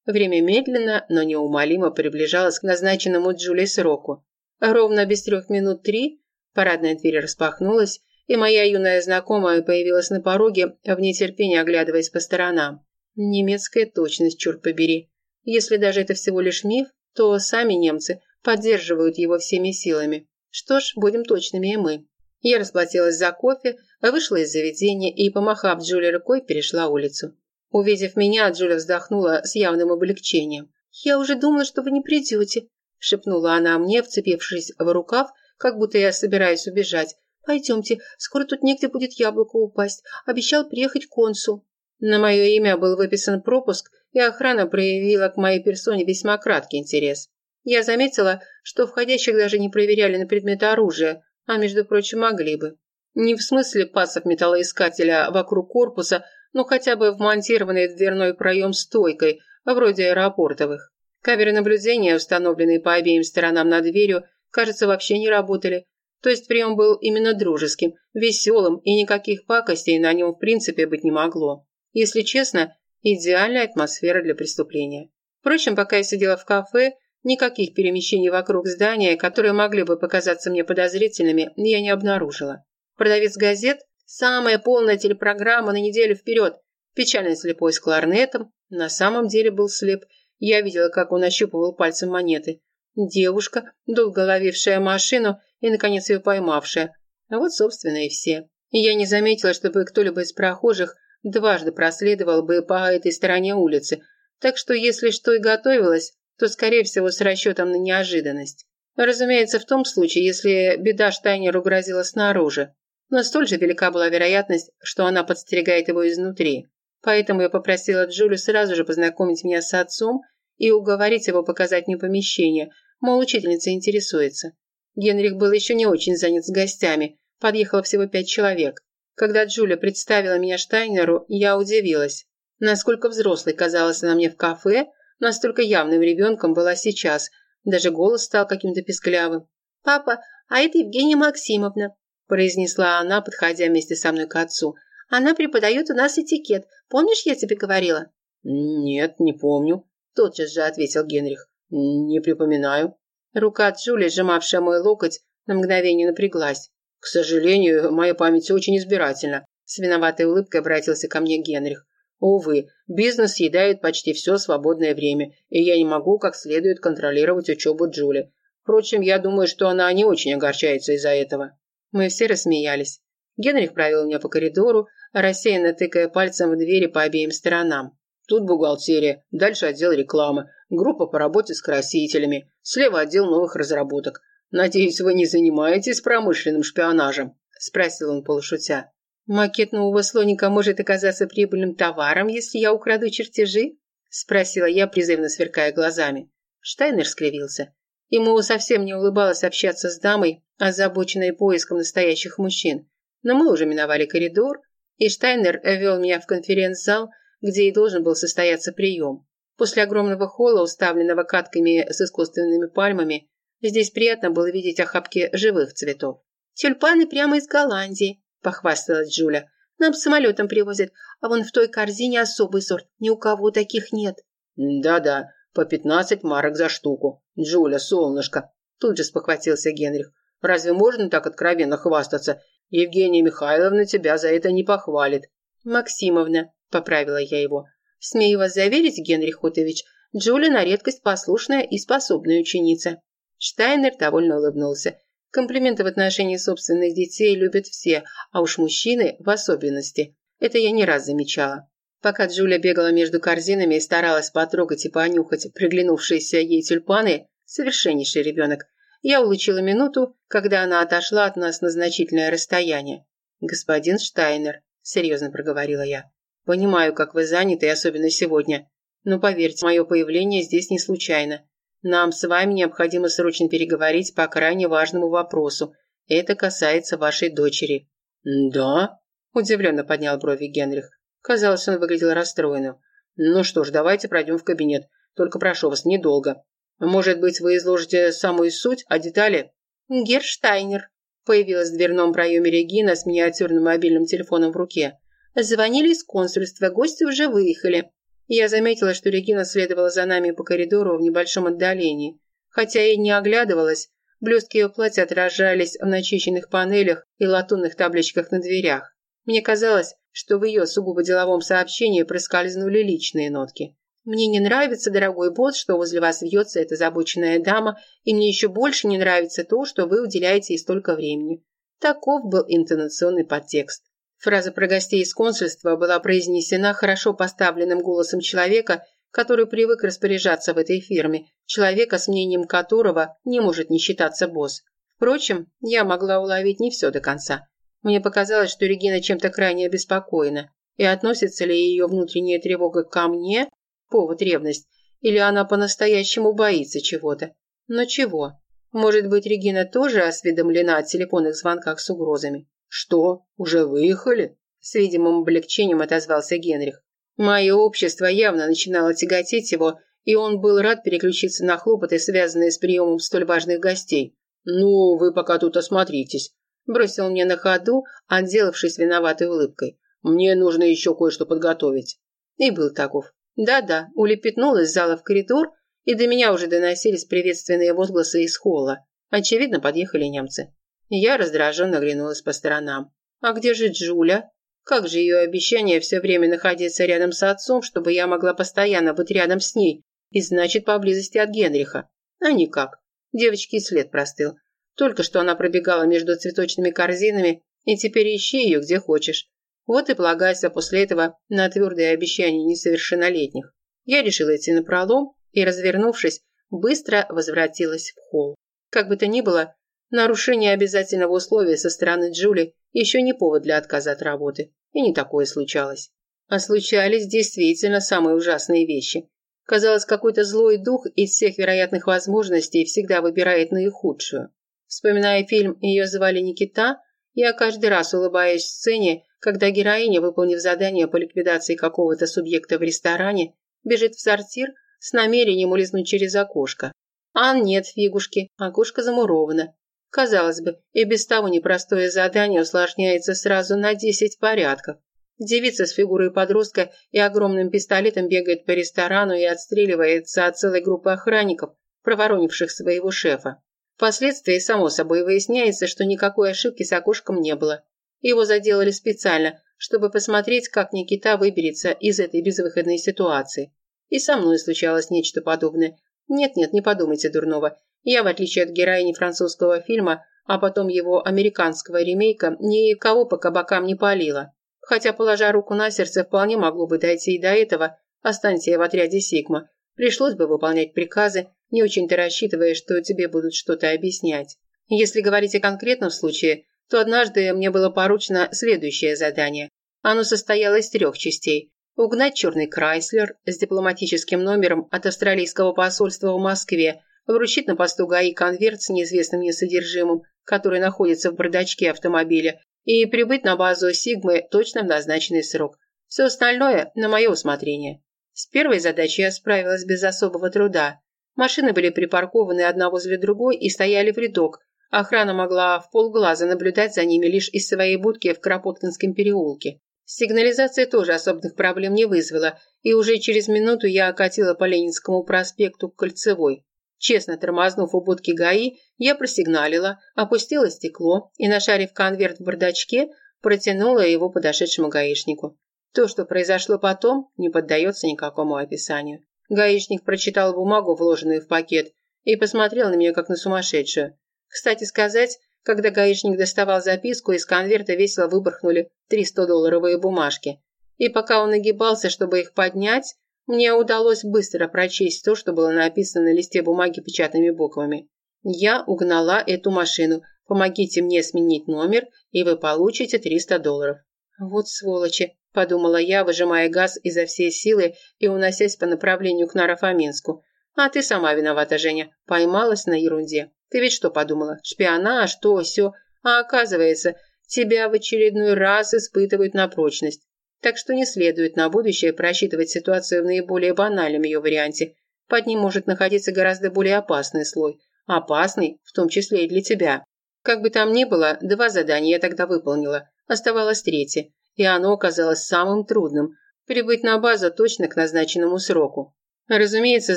Время медленно, но неумолимо приближалось к назначенному Джулии сроку. Ровно без трех минут три парадная дверь распахнулась, и моя юная знакомая появилась на пороге, в нетерпении оглядываясь по сторонам. Немецкая точность, черт побери. Если даже это всего лишь миф, то сами немцы поддерживают его всеми силами. Что ж, будем точными и мы. Я расплатилась за кофе, вышла из заведения и, помахав Джуле рукой, перешла улицу. Увидев меня, Джуля вздохнула с явным облегчением. «Я уже думала, что вы не придете», – шепнула она мне, вцепившись в рукав, как будто я собираюсь убежать. «Пойдемте, скоро тут негде будет яблоко упасть. Обещал приехать консул». На мое имя был выписан пропуск, и охрана проявила к моей персоне весьма краткий интерес. Я заметила, что входящих даже не проверяли на предмет оружия, а, между прочим, могли бы. Не в смысле пасов металлоискателя вокруг корпуса, но хотя бы вмонтированный в дверной проем стойкой, вроде аэропортовых. Камеры наблюдения, установленные по обеим сторонам над дверью, кажется, вообще не работали. То есть прием был именно дружеским, веселым, и никаких пакостей на нем в принципе быть не могло. Если честно, идеальная атмосфера для преступления. Впрочем, пока я сидела в кафе, Никаких перемещений вокруг здания, которые могли бы показаться мне подозрительными, я не обнаружила. Продавец газет – самая полная телепрограмма на неделю вперед. Печально слепой с кларнетом. На самом деле был слеп. Я видела, как он ощупывал пальцем монеты. Девушка, долго ловившая машину и, наконец, ее поймавшая. А вот, собственно, и все. И я не заметила, чтобы кто-либо из прохожих дважды проследовал бы по этой стороне улицы. Так что, если что и готовилось, то, скорее всего, с расчетом на неожиданность. Разумеется, в том случае, если беда Штайнеру грозила снаружи. Но столь же велика была вероятность, что она подстерегает его изнутри. Поэтому я попросила Джулю сразу же познакомить меня с отцом и уговорить его показать мне помещение, мол, учительница интересуется. Генрих был еще не очень занят с гостями, подъехало всего пять человек. Когда Джуля представила меня Штайнеру, я удивилась. Насколько взрослой казалась она мне в кафе, Настолько явным ребенком была сейчас. Даже голос стал каким-то песклявым. «Папа, а это Евгения Максимовна», произнесла она, подходя вместе со мной к отцу. «Она преподает у нас этикет. Помнишь, я тебе говорила?» «Нет, не помню», тотчас же ответил Генрих. «Не припоминаю». Рука Джули, сжимавшая мой локоть, на мгновение напряглась. «К сожалению, моя память очень избирательна. С виноватой улыбкой обратился ко мне Генрих. Увы, бизнес съедает почти все свободное время, и я не могу как следует контролировать учебу Джули. Впрочем, я думаю, что она не очень огорчается из-за этого. Мы все рассмеялись. Генрих провел меня по коридору, рассеянно тыкая пальцем в двери по обеим сторонам. Тут бухгалтерия, дальше отдел рекламы, группа по работе с красителями, слева отдел новых разработок. Надеюсь, вы не занимаетесь промышленным шпионажем? Спросил он полушутя. «Макет нового слоника может оказаться прибыльным товаром, если я украду чертежи?» – спросила я, призывно сверкая глазами. Штайнер скривился. Ему совсем не улыбалось общаться с дамой, озабоченной поиском настоящих мужчин. Но мы уже миновали коридор, и Штайнер вел меня в конференц-зал, где и должен был состояться прием. После огромного холла, уставленного катками с искусственными пальмами, здесь приятно было видеть охапки живых цветов. «Тюльпаны прямо из Голландии», похвасталась Джуля. Нам самолетом привозят, а вон в той корзине особый сорт. Ни у кого таких нет. Да-да, по пятнадцать марок за штуку. Джуля, солнышко. Тут же спохватился Генрих. Разве можно так откровенно хвастаться? Евгения Михайловна тебя за это не похвалит. Максимовна, поправила я его. Смею вас заверить, Генрих Хотович, Джуля на редкость послушная и способная ученица. Штайнер довольно улыбнулся. Комплименты в отношении собственных детей любят все, а уж мужчины в особенности. Это я не раз замечала. Пока Джулия бегала между корзинами и старалась потрогать и понюхать приглянувшиеся ей тюльпаны, совершеннейший ребенок, я улучила минуту, когда она отошла от нас на значительное расстояние. «Господин Штайнер», – серьезно проговорила я, – «понимаю, как вы заняты, особенно сегодня. Но поверьте, мое появление здесь не случайно. Нам с вами необходимо срочно переговорить по крайне важному вопросу. Это касается вашей дочери». «Да?» – удивленно поднял брови Генрих. Казалось, он выглядел расстроенным. «Ну что ж, давайте пройдем в кабинет. Только прошу вас, недолго. Может быть, вы изложите самую суть, а детали?» «Герштайнер», – появилась в дверном проеме Регина с миниатюрным мобильным телефоном в руке. «Звонили из консульства, гости уже выехали. Я заметила, что Регина следовала за нами по коридору в небольшом отдалении. Хотя и не оглядывалась, блестки ее платья отражались в начищенных панелях и латунных табличках на дверях. Мне казалось, что в ее сугубо деловом сообщении проскользнули личные нотки. «Мне не нравится, дорогой босс, что возле вас вьется эта забоченная дама, и мне еще больше не нравится то, что вы уделяете ей столько времени». Таков был интонационный подтекст. Фраза про гостей из консульства была произнесена хорошо поставленным голосом человека, который привык распоряжаться в этой фирме, человека, с мнением которого не может не считаться босс. Впрочем, я могла уловить не все до конца. Мне показалось, что Регина чем-то крайне обеспокоена. И относится ли ее внутренняя тревога ко мне, повод ревность, или она по-настоящему боится чего-то. Но чего? Может быть, Регина тоже осведомлена о телефонных звонках с угрозами? «Что, уже выехали?» С видимым облегчением отозвался Генрих. Мое общество явно начинало тяготить его, и он был рад переключиться на хлопоты, связанные с приемом столь важных гостей. «Ну, вы пока тут осмотритесь», – бросил мне на ходу, отделавшись виноватой улыбкой. «Мне нужно еще кое-что подготовить». И был таков. Да-да, улепетнул из зала в коридор, и до меня уже доносились приветственные возгласы из холла. Очевидно, подъехали немцы. Я раздраженно оглянулась по сторонам. А где же Джуля? Как же ее обещание все время находиться рядом с отцом, чтобы я могла постоянно быть рядом с ней, и значит поблизости от Генриха? А никак. Девочки след простыл. Только что она пробегала между цветочными корзинами, и теперь ищи ее где хочешь. Вот и полагайся после этого на твердые обещания несовершеннолетних. Я решила идти на пролом и, развернувшись, быстро возвратилась в холл. Как бы то ни было, Нарушение обязательного условия со стороны Джули еще не повод для отказа от работы. И не такое случалось. А случались действительно самые ужасные вещи. Казалось, какой-то злой дух из всех вероятных возможностей всегда выбирает наихудшую. Вспоминая фильм «Ее звали Никита», я каждый раз улыбаюсь сцене, когда героиня, выполнив задание по ликвидации какого-то субъекта в ресторане, бежит в сортир с намерением улизнуть через окошко. А нет, фигушки, окошко замуровано. Казалось бы, и без того непростое задание усложняется сразу на 10 порядков. Девица с фигурой подростка и огромным пистолетом бегает по ресторану и отстреливается от целой группы охранников, проворонивших своего шефа. Впоследствии, само собой, выясняется, что никакой ошибки с окошком не было. Его заделали специально, чтобы посмотреть, как Никита выберется из этой безвыходной ситуации. И со мной случалось нечто подобное. Нет-нет, не подумайте дурного. Я, в отличие от героини французского фильма, а потом его американского ремейка, никого по кабакам не палила. Хотя, положа руку на сердце, вполне могло бы дойти и до этого, останься я в отряде «Сигма». Пришлось бы выполнять приказы, не очень-то рассчитывая, что тебе будут что-то объяснять. Если говорить о конкретном случае, то однажды мне было поручено следующее задание. Оно состояло из трех частей. Угнать черный Крайслер с дипломатическим номером от австралийского посольства в Москве, вручить на посту ГАИ конверт с неизвестным мне содержимым, который находится в бардачке автомобиля, и прибыть на базу Сигмы точно в назначенный срок. Все остальное на мое усмотрение. С первой задачей я справилась без особого труда. Машины были припаркованы одна возле другой и стояли в рядок. Охрана могла в полглаза наблюдать за ними лишь из своей будки в Кропоткинском переулке. Сигнализация тоже особых проблем не вызвала, и уже через минуту я окатила по Ленинскому проспекту к Кольцевой. Честно тормознув у будки ГАИ, я просигналила, опустила стекло и, нашарив конверт в бардачке, протянула его подошедшему гаишнику. То, что произошло потом, не поддается никакому описанию. Гаишник прочитал бумагу, вложенную в пакет, и посмотрел на меня, как на сумасшедшую. Кстати сказать, когда гаишник доставал записку, из конверта весело выпорхнули три 100-долларовые бумажки. И пока он нагибался, чтобы их поднять, мне удалось быстро прочесть то, что было написано на листе бумаги печатными буквами. «Я угнала эту машину. Помогите мне сменить номер, и вы получите 300 долларов». «Вот сволочи», – подумала я, выжимая газ изо всей силы и уносясь по направлению к Нарафаминску. «А ты сама виновата, Женя. Поймалась на ерунде. Ты ведь что подумала? Шпионаж, то, все. А оказывается, тебя в очередной раз испытывают на прочность. Так что не следует на будущее просчитывать ситуацию в наиболее банальном ее варианте. Под ним может находиться гораздо более опасный слой. Опасный, в том числе и для тебя. Как бы там ни было, два задания я тогда выполнила. Оставалось третье. И оно оказалось самым трудным – прибыть на базу точно к назначенному сроку. Разумеется,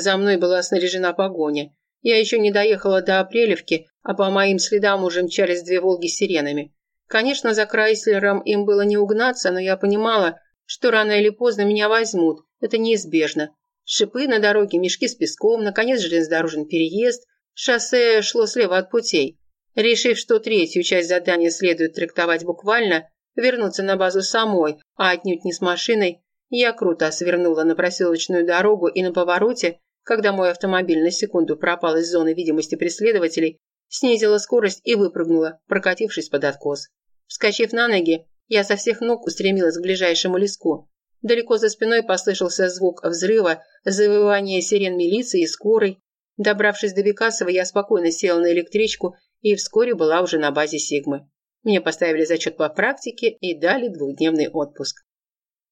за мной была снаряжена погоня. Я еще не доехала до Апрелевки, а по моим следам уже мчались две «Волги» с сиренами. Конечно, за Крайслером им было не угнаться, но я понимала, что рано или поздно меня возьмут. Это неизбежно. Шипы на дороге, мешки с песком, наконец железнодорожный переезд. Шоссе шло слева от путей. Решив, что третью часть задания следует трактовать буквально, вернуться на базу самой, а отнюдь не с машиной, я круто свернула на проселочную дорогу и на повороте, когда мой автомобиль на секунду пропал из зоны видимости преследователей, снизила скорость и выпрыгнула, прокатившись под откос. Вскочив на ноги, я со всех ног устремилась к ближайшему леску. Далеко за спиной послышался звук взрыва, завывание сирен милиции и скорой. Добравшись до Бекасова, я спокойно села на электричку и вскоре была уже на базе Сигмы. Мне поставили зачет по практике и дали двухдневный отпуск.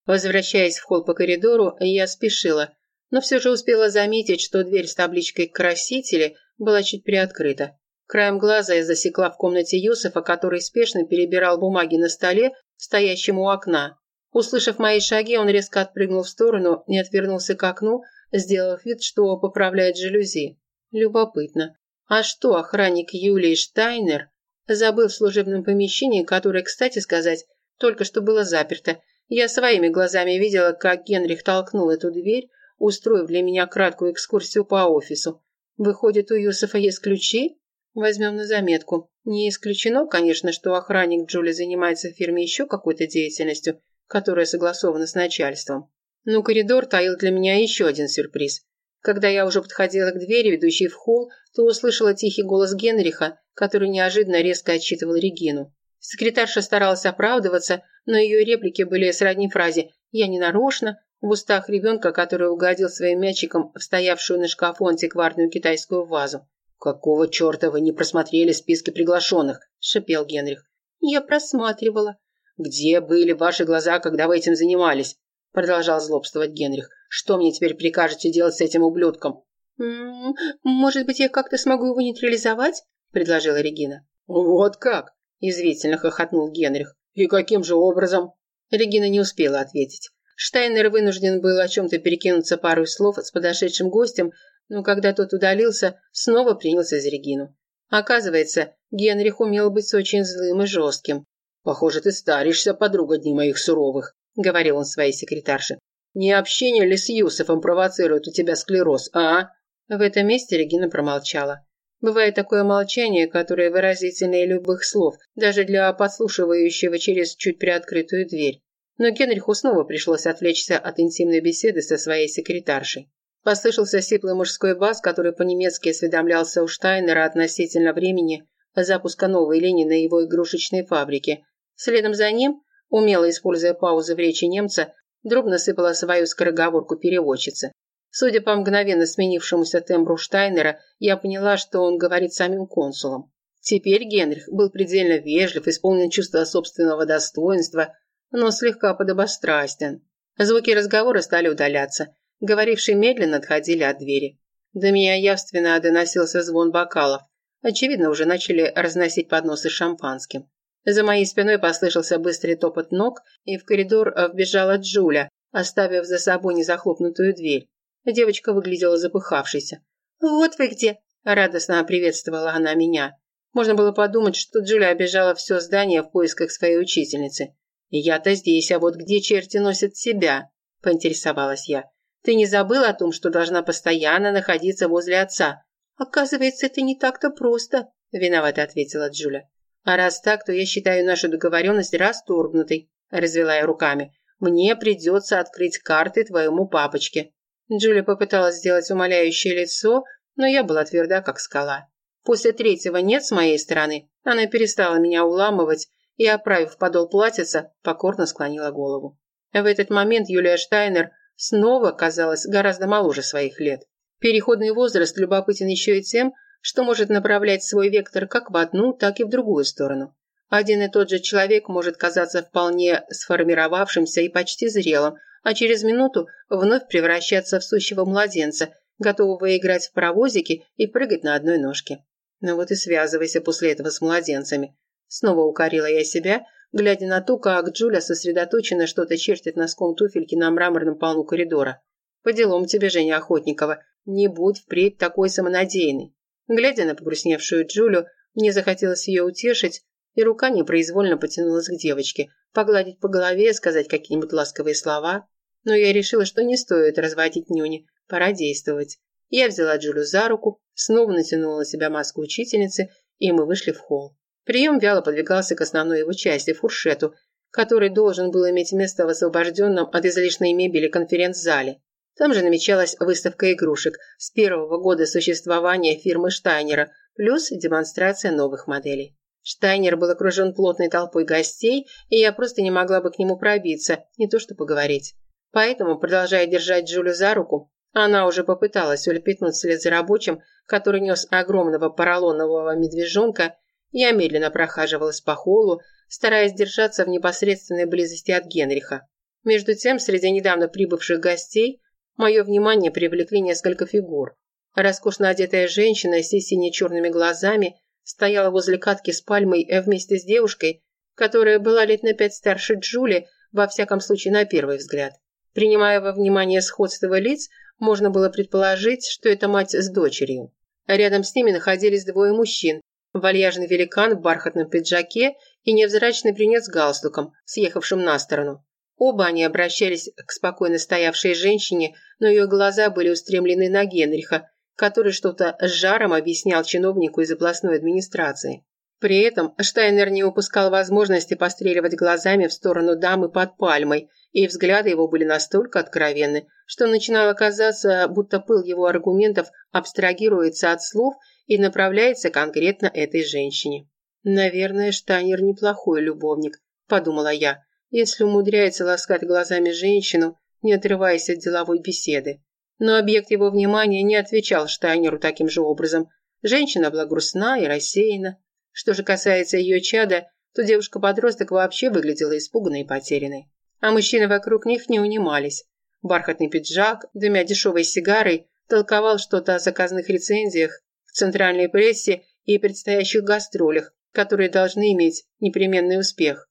Возвращаясь в холл по коридору, я спешила, но все же успела заметить, что дверь с табличкой «Красители» была чуть приоткрыта. Краем глаза я засекла в комнате Юсефа, который спешно перебирал бумаги на столе, стоящем у окна. Услышав мои шаги, он резко отпрыгнул в сторону и отвернулся к окну, сделав вид, что поправляет жалюзи. Любопытно. А что охранник Юлии Штайнер забыл в служебном помещении, которое, кстати сказать, только что было заперто. Я своими глазами видела, как Генрих толкнул эту дверь, устроив для меня краткую экскурсию по офису. Выходит, у Юсефа есть ключи? Возьмем на заметку. Не исключено, конечно, что охранник Джули занимается в фирме еще какой-то деятельностью, которая согласована с начальством. Но коридор таил для меня еще один сюрприз. Когда я уже подходила к двери, ведущей в холл, то услышала тихий голос Генриха, который неожиданно резко отчитывал Регину. Секретарша старалась оправдываться, но ее реплики были сродни фразе «я не нарочно», в устах ребенка, который угодил своим мячиком в стоявшую на шкафу антикварную китайскую вазу. «Какого черта вы не просмотрели списки приглашенных?» – шипел Генрих. «Я просматривала». «Где были ваши глаза, когда вы этим занимались?» – продолжал злобствовать Генрих. «Что мне теперь прикажете делать с этим ублюдком?» «М «М-м, -м, «Может быть, я как-то смогу его нейтрализовать?» – предложила Регина. «Вот как?» – язвительно хохотнул Генрих. «И каким же образом?» Регина не успела ответить. Штайнер вынужден был о чем-то перекинуться пару слов с подошедшим гостем, но когда тот удалился, снова принялся за Регину. Оказывается, Генрих умел быть очень злым и жестким. «Похоже, ты старишься, подруга дней моих суровых», – говорил он своей секретарше. «Не общение ли с Юсефом провоцирует у тебя склероз, а?» В этом месте Регина промолчала. Бывает такое молчание, которое выразительнее любых слов, даже для подслушивающего через чуть приоткрытую дверь. Но Генриху снова пришлось отвлечься от интимной беседы со своей секретаршей. Послышался сиплый мужской бас, который по-немецки осведомлялся у Штайнера относительно времени запуска новой линии на его игрушечной фабрике. Следом за ним, умело используя паузы в речи немца, дробно сыпала свою скороговорку переводчицы. Судя по мгновенно сменившемуся тембру Штайнера, я поняла, что он говорит самим консулом. Теперь Генрих был предельно вежлив, исполнен чувства собственного достоинства, но слегка подобострастен. Звуки разговора стали удаляться. Говорившие медленно отходили от двери. До меня явственно доносился звон бокалов. Очевидно, уже начали разносить подносы с шампанским. За моей спиной послышался быстрый топот ног, и в коридор вбежала Джуля, оставив за собой незахлопнутую дверь. Девочка выглядела запыхавшейся. «Вот вы где!» – радостно приветствовала она меня. Можно было подумать, что Джуля обижала все здание в поисках своей учительницы. «Я-то здесь, а вот где черти носят себя?» – поинтересовалась я. Ты не забыла о том, что должна постоянно находиться возле отца? Оказывается, это не так-то просто, виновато ответила Джуля. А раз так, то я считаю нашу договоренность расторгнутой, развела я руками. Мне придется открыть карты твоему папочке. Джуля попыталась сделать умоляющее лицо, но я была тверда, как скала. После третьего «нет» с моей стороны она перестала меня уламывать и, оправив подол платьица, покорно склонила голову. В этот момент Юлия Штайнер снова казалась гораздо моложе своих лет. Переходный возраст любопытен еще и тем, что может направлять свой вектор как в одну, так и в другую сторону. Один и тот же человек может казаться вполне сформировавшимся и почти зрелым, а через минуту вновь превращаться в сущего младенца, готового играть в паровозики и прыгать на одной ножке. Ну вот и связывайся после этого с младенцами. Снова укорила я себя, глядя на то, как Джуля сосредоточенно что-то чертит носком туфельки на мраморном полу коридора. «По делам тебе, Женя Охотникова, не будь впредь такой самонадеянной». Глядя на погрустневшую Джулю, мне захотелось ее утешить, и рука непроизвольно потянулась к девочке, погладить по голове, сказать какие-нибудь ласковые слова. Но я решила, что не стоит разводить нюни, пора действовать. Я взяла Джулю за руку, снова натянула на себя маску учительницы, и мы вышли в холл. Прием вяло подвигался к основной его части, фуршету, который должен был иметь место в освобожденном от излишней мебели конференц-зале. Там же намечалась выставка игрушек с первого года существования фирмы Штайнера, плюс демонстрация новых моделей. Штайнер был окружен плотной толпой гостей, и я просто не могла бы к нему пробиться, не то что поговорить. Поэтому, продолжая держать Джулю за руку, она уже попыталась улепетнуть вслед за рабочим, который нес огромного поролонового медвежонка я медленно прохаживалась по холлу, стараясь держаться в непосредственной близости от Генриха. Между тем, среди недавно прибывших гостей, мое внимание привлекли несколько фигур. Роскошно одетая женщина с сине-черными глазами стояла возле катки с пальмой вместе с девушкой, которая была лет на пять старше Джули, во всяком случае на первый взгляд. Принимая во внимание сходство лиц, можно было предположить, что это мать с дочерью. Рядом с ними находились двое мужчин, Вальяжный великан в бархатном пиджаке и невзрачный принц с галстуком, съехавшим на сторону. Оба они обращались к спокойно стоявшей женщине, но ее глаза были устремлены на Генриха, который что-то с жаром объяснял чиновнику из областной администрации. При этом Штайнер не упускал возможности постреливать глазами в сторону дамы под пальмой, и взгляды его были настолько откровенны, что начинало казаться, будто пыл его аргументов абстрагируется от слов и направляется конкретно этой женщине. «Наверное, Штайнер неплохой любовник», – подумала я, если умудряется ласкать глазами женщину, не отрываясь от деловой беседы. Но объект его внимания не отвечал Штайнеру таким же образом. Женщина была грустна и рассеяна. Что же касается ее чада, то девушка-подросток вообще выглядела испуганной и потерянной. А мужчины вокруг них не унимались. Бархатный пиджак, дымя дешевой сигарой, толковал что-то о заказных рецензиях, центральной прессе и предстоящих гастролях, которые должны иметь непременный успех.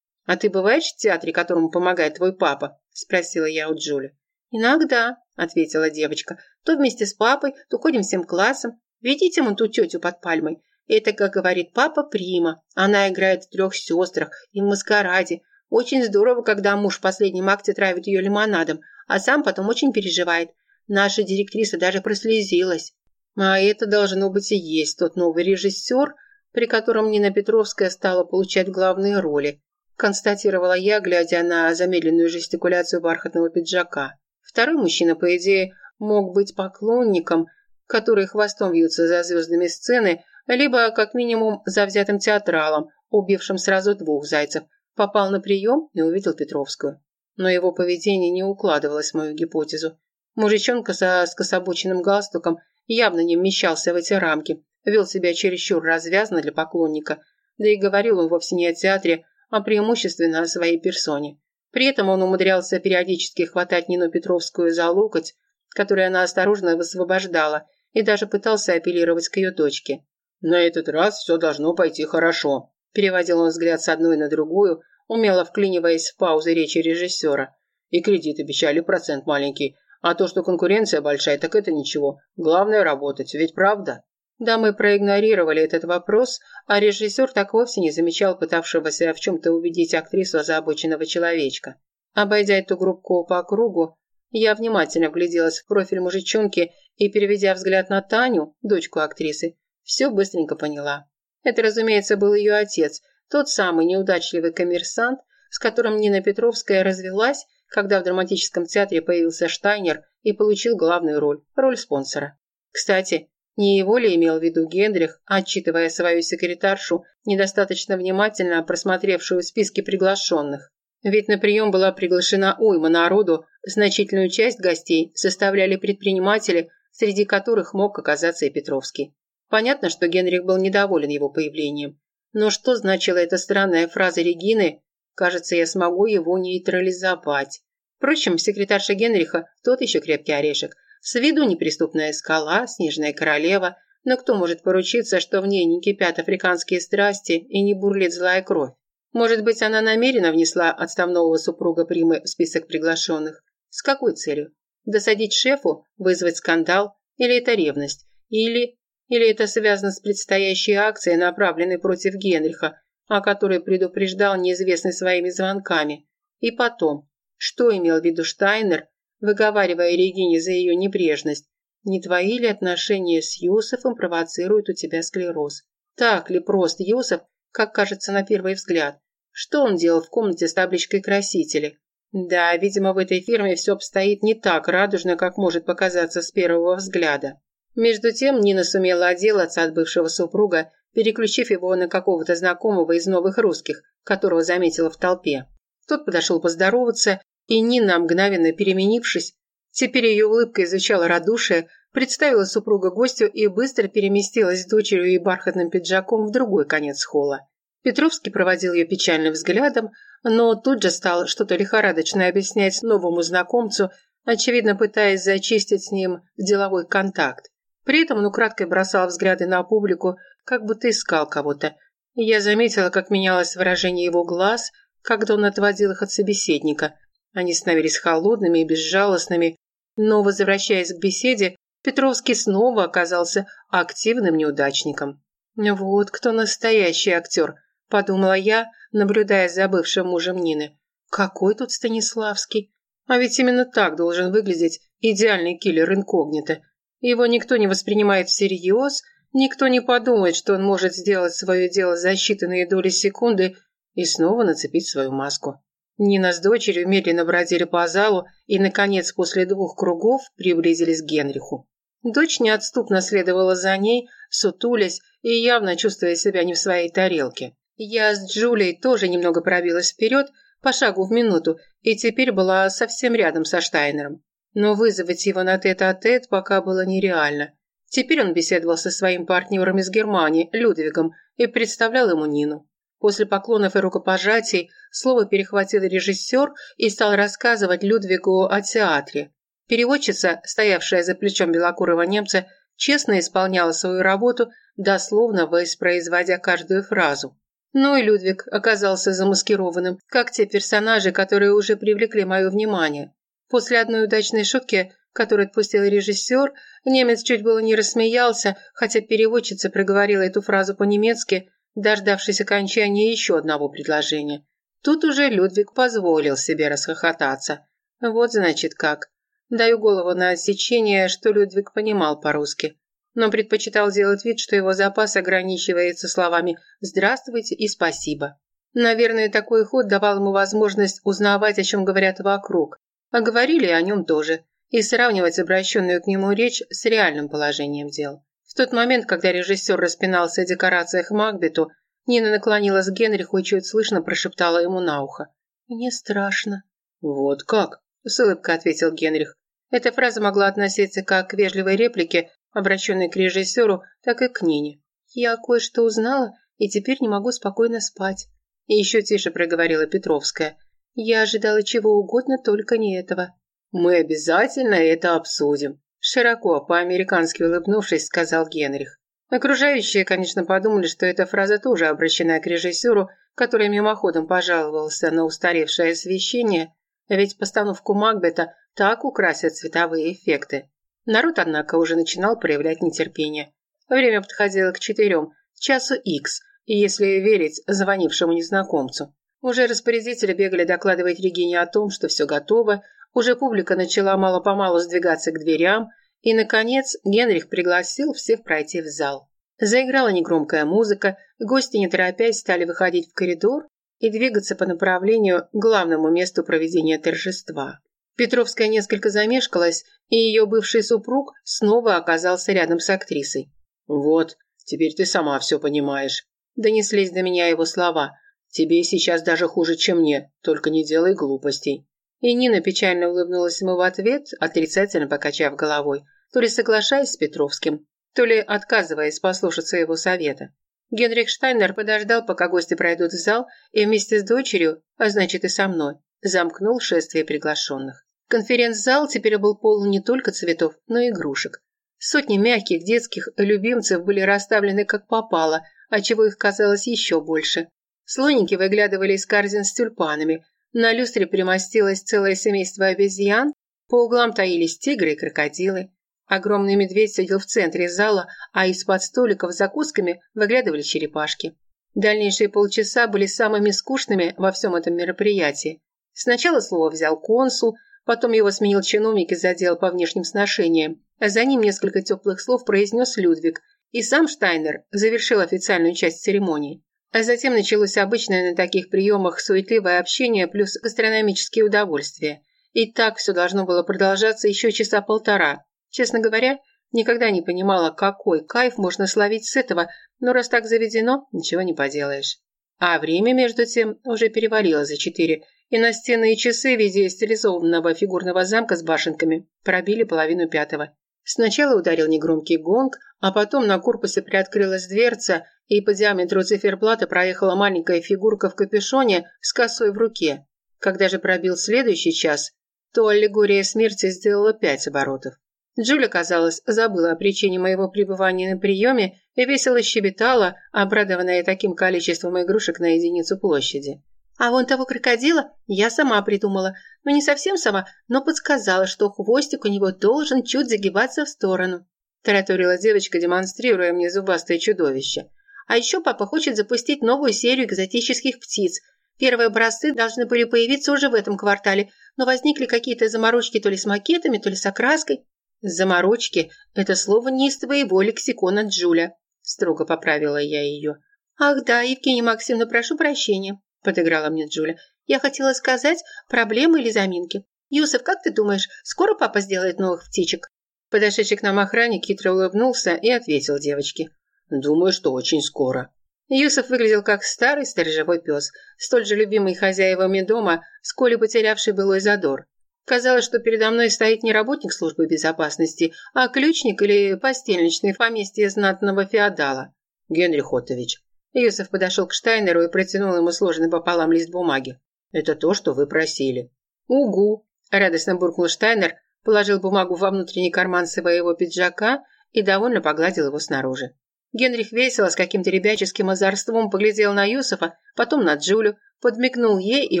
«А ты бываешь в театре, которому помогает твой папа?» – спросила я у Джули. «Иногда», – ответила девочка. «То вместе с папой, то ходим всем классом. Видите мы ту тетю под пальмой? Это, как говорит папа, Прима. Она играет в трех сестрах и в маскараде. Очень здорово, когда муж в последнем акте травит ее лимонадом, а сам потом очень переживает. Наша директриса даже прослезилась. А это должно быть и есть тот новый режиссер, при котором Нина Петровская стала получать главные роли, констатировала я, глядя на замедленную жестикуляцию бархатного пиджака. Второй мужчина, по идее, мог быть поклонником, который хвостом вьются за звездами сцены, либо, как минимум, завзятым театралом, убившим сразу двух зайцев, попал на прием и увидел Петровскую. Но его поведение не укладывалось в мою гипотезу. Мужичонка со скособоченным галстуком явно не вмещался в эти рамки, вел себя чересчур развязно для поклонника, да и говорил он вовсе не о театре, а преимущественно о своей персоне. При этом он умудрялся периодически хватать Нину Петровскую за локоть, который она осторожно высвобождала, и даже пытался апеллировать к ее дочке. «На этот раз все должно пойти хорошо», – переводил он взгляд с одной на другую, умело вклиниваясь в паузы речи режиссера. «И кредит обещали процент маленький, а то, что конкуренция большая, так это ничего. Главное работать, ведь правда?» Да, мы проигнорировали этот вопрос, а режиссер так вовсе не замечал пытавшегося в чем-то убедить актрису озабоченного человечка. Обойдя эту группку по кругу, я внимательно вгляделась в профиль мужичонки и, переведя взгляд на Таню, дочку актрисы, все быстренько поняла. Это, разумеется, был ее отец, тот самый неудачливый коммерсант, с которым Нина Петровская развелась, когда в драматическом театре появился Штайнер и получил главную роль – роль спонсора. Кстати, не его ли имел в виду Генрих, отчитывая свою секретаршу, недостаточно внимательно просмотревшую списки приглашенных? Ведь на прием была приглашена уйма народу, значительную часть гостей составляли предприниматели, среди которых мог оказаться и Петровский. Понятно, что Генрих был недоволен его появлением. Но что значила эта странная фраза Регины «Кажется, я смогу его нейтрализовать». Впрочем, секретарша Генриха – тот еще крепкий орешек. С виду неприступная скала, снежная королева, но кто может поручиться, что в ней не кипят африканские страсти и не бурлит злая кровь? Может быть, она намеренно внесла отставного супруга Примы в список приглашенных? С какой целью? Досадить шефу? Вызвать скандал? Или это ревность? Или... Или это связано с предстоящей акцией, направленной против Генриха, о которой предупреждал неизвестный своими звонками? И потом, что имел в виду Штайнер, выговаривая Регине за ее небрежность. Не твои ли отношения с Юсефом провоцируют у тебя склероз? Так ли прост Юсеф, как кажется на первый взгляд? Что он делал в комнате с табличкой красители? Да, видимо, в этой фирме все обстоит не так радужно, как может показаться с первого взгляда. Между тем Нина сумела отделаться от бывшего супруга, переключив его на какого-то знакомого из новых русских, которого заметила в толпе. Тот подошел поздороваться и Нина, мгновенно переменившись, теперь ее улыбка изучала радушие, представила супруга гостю и быстро переместилась с дочерью и бархатным пиджаком в другой конец холла. Петровский проводил ее печальным взглядом, но тут же стал что-то лихорадочно объяснять новому знакомцу, очевидно пытаясь зачистить с ним деловой контакт. При этом он украдкой бросал взгляды на публику, как будто искал кого-то. Я заметила, как менялось выражение его глаз, когда он отводил их от собеседника. Они становились холодными и безжалостными, но, возвращаясь к беседе, Петровский снова оказался активным неудачником. «Вот кто настоящий актер», – подумала я, наблюдая за бывшим мужем Нины. «Какой тут Станиславский? А ведь именно так должен выглядеть идеальный киллер инкогнито. Его никто не воспринимает всерьез, никто не подумает, что он может сделать свое дело за считанные доли секунды и снова нацепить свою маску. Нина с дочерью медленно бродили по залу и, наконец, после двух кругов приблизились к Генриху. Дочь неотступно следовала за ней, сутулясь и явно чувствуя себя не в своей тарелке. Я с Джулией тоже немного пробилась вперед, по шагу в минуту, и теперь была совсем рядом со Штайнером. Но вызвать его на тет-а-тет -тет пока было нереально. Теперь он беседовал со своим партнером из Германии, Людвигом, и представлял ему Нину. После поклонов и рукопожатий слово перехватил режиссер и стал рассказывать Людвигу о театре. Переводчица, стоявшая за плечом белокурого немца, честно исполняла свою работу, дословно воспроизводя каждую фразу. Но и Людвиг оказался замаскированным, как те персонажи, которые уже привлекли мое внимание. После одной удачной шутки, который отпустил режиссер, немец чуть было не рассмеялся, хотя переводчица проговорила эту фразу по-немецки, дождавшись окончания еще одного предложения. Тут уже Людвиг позволил себе расхохотаться. Вот значит как. Даю голову на отсечение, что Людвиг понимал по-русски, но предпочитал делать вид, что его запас ограничивается словами «здравствуйте» и «спасибо». Наверное, такой ход давал ему возможность узнавать, о чем говорят вокруг, а говорили о нем тоже, и сравнивать обращенную к нему речь с реальным положением дел. В тот момент, когда режиссер распинался о декорациях Макбету, Нина наклонилась к Генриху и чуть слышно прошептала ему на ухо. «Мне страшно». «Вот как?» – с улыбкой ответил Генрих. Эта фраза могла относиться как к вежливой реплике, обращенной к режиссеру, так и к Нине. «Я кое-что узнала, и теперь не могу спокойно спать». И еще тише проговорила Петровская. «Я ожидала чего угодно, только не этого». «Мы обязательно это обсудим», – широко, по-американски улыбнувшись, сказал Генрих. Окружающие, конечно, подумали, что эта фраза тоже обращена к режиссеру, который мимоходом пожаловался на устаревшее освещение, ведь постановку Макбета так украсят цветовые эффекты. Народ, однако, уже начинал проявлять нетерпение. Время подходило к четырем, часу икс, если верить звонившему незнакомцу. Уже распорядители бегали докладывать Регине о том, что все готово, уже публика начала мало-помалу сдвигаться к дверям, и, наконец, Генрих пригласил всех пройти в зал. Заиграла негромкая музыка, гости, не торопясь, стали выходить в коридор и двигаться по направлению к главному месту проведения торжества. Петровская несколько замешкалась, и ее бывший супруг снова оказался рядом с актрисой. «Вот, теперь ты сама все понимаешь», – донеслись до меня его слова. «Тебе сейчас даже хуже, чем мне, только не делай глупостей». И Нина печально улыбнулась ему в ответ, отрицательно покачав головой, то ли соглашаясь с Петровским, то ли отказываясь послушаться его совета. Генрих Штайнер подождал, пока гости пройдут в зал, и вместе с дочерью, а значит и со мной, замкнул шествие приглашенных. Конференц-зал теперь был полон не только цветов, но и игрушек. Сотни мягких детских любимцев были расставлены как попало, отчего их казалось еще больше. Слоники выглядывали из корзин с тюльпанами. На люстре примостилось целое семейство обезьян, по углам таились тигры и крокодилы. Огромный медведь сидел в центре зала, а из-под столиков с закусками выглядывали черепашки. Дальнейшие полчаса были самыми скучными во всем этом мероприятии. Сначала слово взял консул, Потом его сменил чиновник из отдела по внешним сношениям. А за ним несколько теплых слов произнес Людвиг. И сам Штайнер завершил официальную часть церемонии. А затем началось обычное на таких приемах суетливое общение плюс гастрономические удовольствия. И так все должно было продолжаться еще часа полтора. Честно говоря, никогда не понимала, какой кайф можно словить с этого, но раз так заведено, ничего не поделаешь. А время, между тем, уже перевалило за четыре, и настенные часы в виде стилизованного фигурного замка с башенками пробили половину пятого. Сначала ударил негромкий гонг, а потом на корпусе приоткрылась дверца, и по диаметру циферблата проехала маленькая фигурка в капюшоне с косой в руке. Когда же пробил следующий час, то аллегория смерти сделала пять оборотов. Джуля, казалось, забыла о причине моего пребывания на приеме и весело щебетала, обрадованная таким количеством игрушек на единицу площади. А вон того крокодила я сама придумала. Ну, не совсем сама, но подсказала, что хвостик у него должен чуть загибаться в сторону. Тараторила девочка, демонстрируя мне зубастое чудовище. А еще папа хочет запустить новую серию экзотических птиц. Первые образцы должны были появиться уже в этом квартале, но возникли какие-то заморочки то ли с макетами, то ли с окраской. «Заморочки – это слово не из твоего лексикона, Джуля», – строго поправила я ее. «Ах да, Евгения Максимовна, прошу прощения подыграла мне Джуля. «Я хотела сказать, проблемы или заминки. Юсов, как ты думаешь, скоро папа сделает новых птичек?» Подошедший к нам охранник хитро улыбнулся и ответил девочке. «Думаю, что очень скоро». Юсов выглядел как старый сторожевой пес, столь же любимый хозяевами дома, сколь и потерявший былой задор. Казалось, что передо мной стоит не работник службы безопасности, а ключник или постельничный в поместье знатного феодала. «Генрих Отович, Юсов подошел к Штайнеру и протянул ему сложенный пополам лист бумаги. «Это то, что вы просили». «Угу!» – радостно буркнул Штайнер, положил бумагу во внутренний карман своего пиджака и довольно погладил его снаружи. Генрих весело с каким-то ребяческим озорством поглядел на Юсофа, потом на Джулю, подмигнул ей и,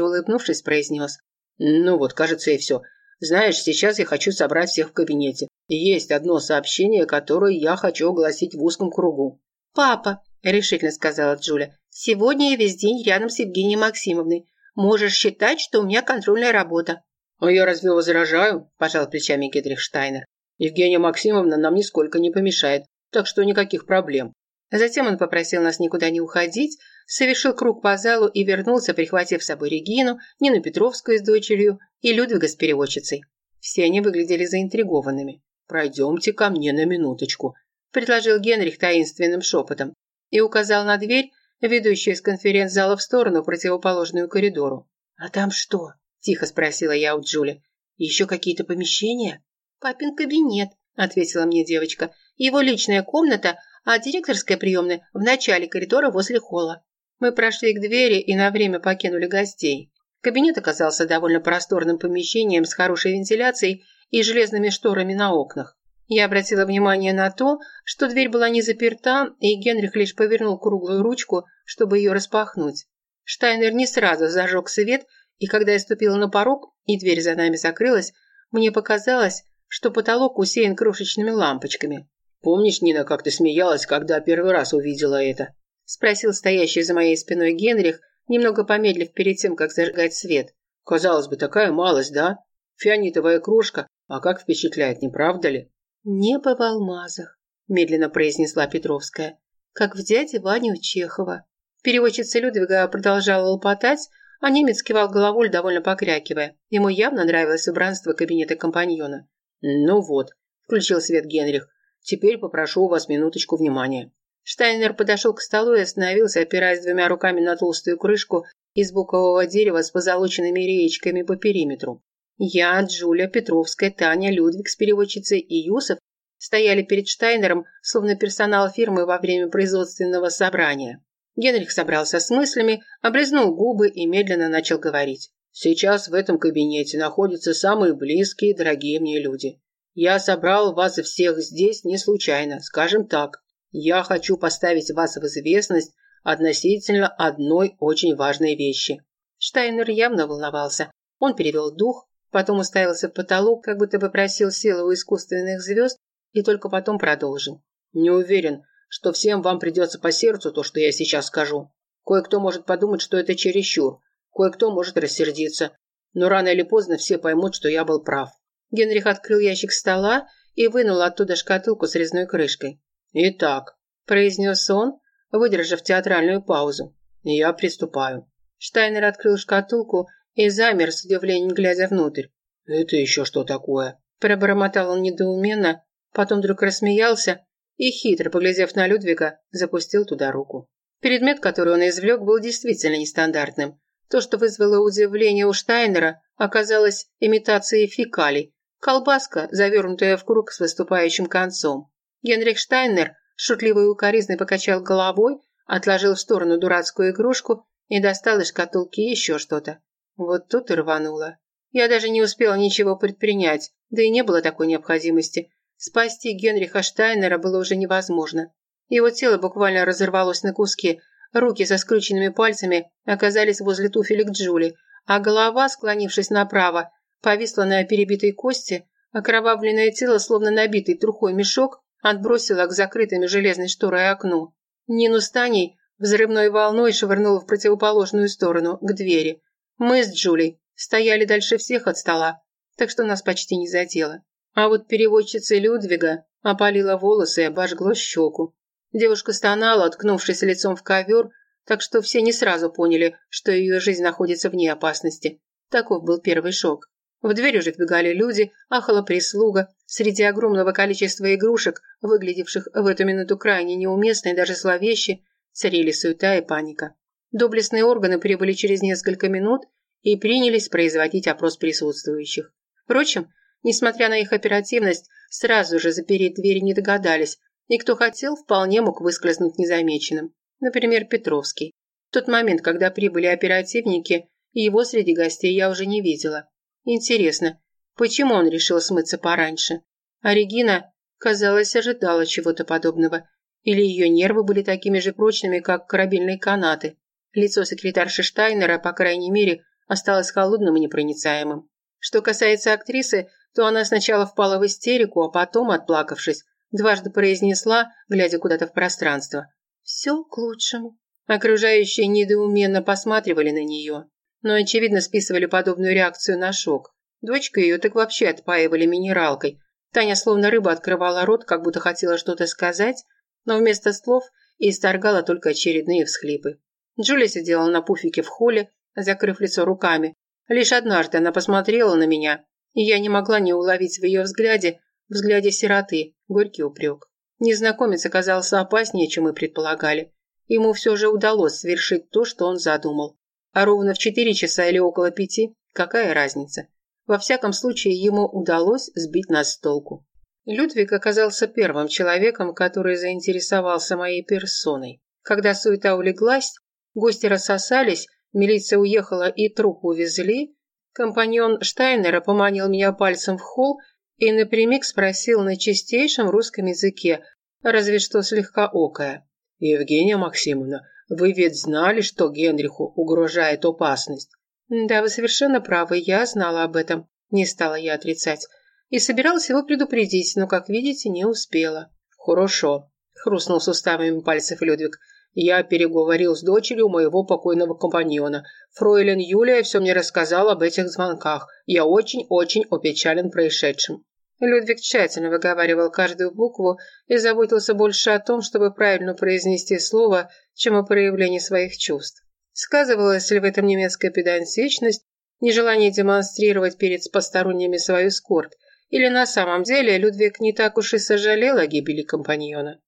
улыбнувшись, произнес. «Ну вот, кажется, и все. Знаешь, сейчас я хочу собрать всех в кабинете. Есть одно сообщение, которое я хочу огласить в узком кругу». «Папа», – решительно сказала Джуля, – «сегодня я весь день рядом с Евгенией Максимовной. Можешь считать, что у меня контрольная работа». «А я разве возражаю?» – пожал плечами Гедрих Штайнер. «Евгения Максимовна нам нисколько не помешает, так что никаких проблем». Затем он попросил нас никуда не уходить, совершил круг по залу и вернулся, прихватив с собой Регину, Нину Петровскую с дочерью и Людвига с переводчицей. Все они выглядели заинтригованными. «Пройдемте ко мне на минуточку», – предложил Генрих таинственным шепотом и указал на дверь, ведущую из конференц-зала в сторону, противоположную коридору. «А там что?» – тихо спросила я у Джули. «Еще какие-то помещения?» «Папин кабинет», – ответила мне девочка. «Его личная комната, а директорская приемная в начале коридора возле холла». Мы прошли к двери и на время покинули гостей. Кабинет оказался довольно просторным помещением с хорошей вентиляцией и железными шторами на окнах. Я обратила внимание на то, что дверь была не заперта, и Генрих лишь повернул круглую ручку, чтобы ее распахнуть. Штайнер не сразу зажег свет, и когда я ступила на порог, и дверь за нами закрылась, мне показалось, что потолок усеян крошечными лампочками. «Помнишь, Нина, как ты смеялась, когда первый раз увидела это?» – спросил стоящий за моей спиной Генрих, немного помедлив перед тем, как зажигать свет. «Казалось бы, такая малость, да? Фианитовая кружка, а как впечатляет, не правда ли?» «Небо в алмазах», – медленно произнесла Петровская, как в дяде Ване у Чехова. Переводчица Людвига продолжала лопотать, а немец кивал головой, довольно покрякивая. Ему явно нравилось убранство кабинета компаньона. «Ну вот», – включил свет Генрих, – «теперь попрошу у вас минуточку внимания». Штайнер подошел к столу и остановился, опираясь двумя руками на толстую крышку из букового дерева с позолоченными реечками по периметру. Я, Джулия, Петровская, Таня, Людвиг с переводчицей и Юсов стояли перед Штайнером, словно персонал фирмы во время производственного собрания. Генрих собрался с мыслями, облизнул губы и медленно начал говорить. «Сейчас в этом кабинете находятся самые близкие и дорогие мне люди. Я собрал вас всех здесь не случайно, скажем так. Я хочу поставить вас в известность относительно одной очень важной вещи». Штайнер явно волновался. Он перевел дух, потом уставился в потолок, как будто попросил силы у искусственных звезд, и только потом продолжил. «Не уверен, что всем вам придется по сердцу то, что я сейчас скажу. Кое-кто может подумать, что это чересчур, кое-кто может рассердиться, но рано или поздно все поймут, что я был прав». Генрих открыл ящик стола и вынул оттуда шкатулку с резной крышкой. «Итак», – произнес он, выдержав театральную паузу, – «я приступаю». Штайнер открыл шкатулку и замер с удивлением, глядя внутрь. «Это еще что такое?» Пробормотал он недоуменно, потом вдруг рассмеялся и, хитро поглядев на Людвига, запустил туда руку. Предмет, который он извлек, был действительно нестандартным. То, что вызвало удивление у Штайнера, оказалось имитацией фекалий. Колбаска, завернутая в круг с выступающим концом. Генрих Штайнер шутливой укоризной покачал головой, отложил в сторону дурацкую игрушку и достал из шкатулки еще что-то. Вот тут и рвануло. Я даже не успела ничего предпринять, да и не было такой необходимости. Спасти Генриха Штайнера было уже невозможно. Его тело буквально разорвалось на куски, руки со скрученными пальцами оказались возле туфелек Джули, а голова, склонившись направо, повисла на перебитой кости, окровавленное тело, словно набитый трухой мешок, отбросило к закрытым железной шторой окну. Нину с Таней взрывной волной швырнуло в противоположную сторону, к двери. Мы с Джулей стояли дальше всех от стола, так что нас почти не задело. А вот переводчица Людвига опалила волосы и обожгло щеку. Девушка стонала, откнувшись лицом в ковер, так что все не сразу поняли, что ее жизнь находится вне опасности. Таков был первый шок. В дверь уже вбегали люди, ахала прислуга. Среди огромного количества игрушек, выглядевших в эту минуту крайне неуместно и даже зловеще, царили суета и паника. Доблестные органы прибыли через несколько минут и принялись производить опрос присутствующих. Впрочем, несмотря на их оперативность, сразу же запереть двери не догадались, и кто хотел, вполне мог выскользнуть незамеченным. Например, Петровский. В тот момент, когда прибыли оперативники, его среди гостей я уже не видела. Интересно, почему он решил смыться пораньше? А Регина, казалось, ожидала чего-то подобного. Или ее нервы были такими же прочными, как корабельные канаты. Лицо секретарши Штайнера, по крайней мере, осталось холодным и непроницаемым. Что касается актрисы, то она сначала впала в истерику, а потом, отплакавшись, дважды произнесла, глядя куда-то в пространство. «Все к лучшему». Окружающие недоуменно посматривали на нее, но, очевидно, списывали подобную реакцию на шок. Дочка ее так вообще отпаивали минералкой. Таня словно рыба открывала рот, как будто хотела что-то сказать, но вместо слов исторгала только очередные всхлипы. Джулия сидела на пуфике в холле, закрыв лицо руками. Лишь однажды она посмотрела на меня, и я не могла не уловить в ее взгляде, взгляде сироты, горький упрек. Незнакомец оказался опаснее, чем мы предполагали. Ему все же удалось совершить то, что он задумал. А ровно в четыре часа или около пяти, какая разница? Во всяком случае, ему удалось сбить нас с толку. Людвиг оказался первым человеком, который заинтересовался моей персоной. Когда суета улеглась, гости рассосались, милиция уехала и труп увезли, компаньон Штайнера поманил меня пальцем в холл и напрямик спросил на чистейшем русском языке, разве что слегка окая. «Евгения Максимовна, вы ведь знали, что Генриху угрожает опасность?» «Да, вы совершенно правы, я знала об этом», – не стала я отрицать. «И собиралась его предупредить, но, как видите, не успела». «Хорошо», – хрустнул суставами пальцев Людвиг. «Я переговорил с дочерью моего покойного компаньона. Фройлен Юлия все мне рассказала об этих звонках. Я очень-очень опечален происшедшим». Людвиг тщательно выговаривал каждую букву и заботился больше о том, чтобы правильно произнести слово, чем о проявлении своих чувств. Сказывалась ли в этом немецкая педантичность, нежелание демонстрировать перед посторонними свою скорбь, или на самом деле Людвиг не так уж и сожалел о гибели компаньона?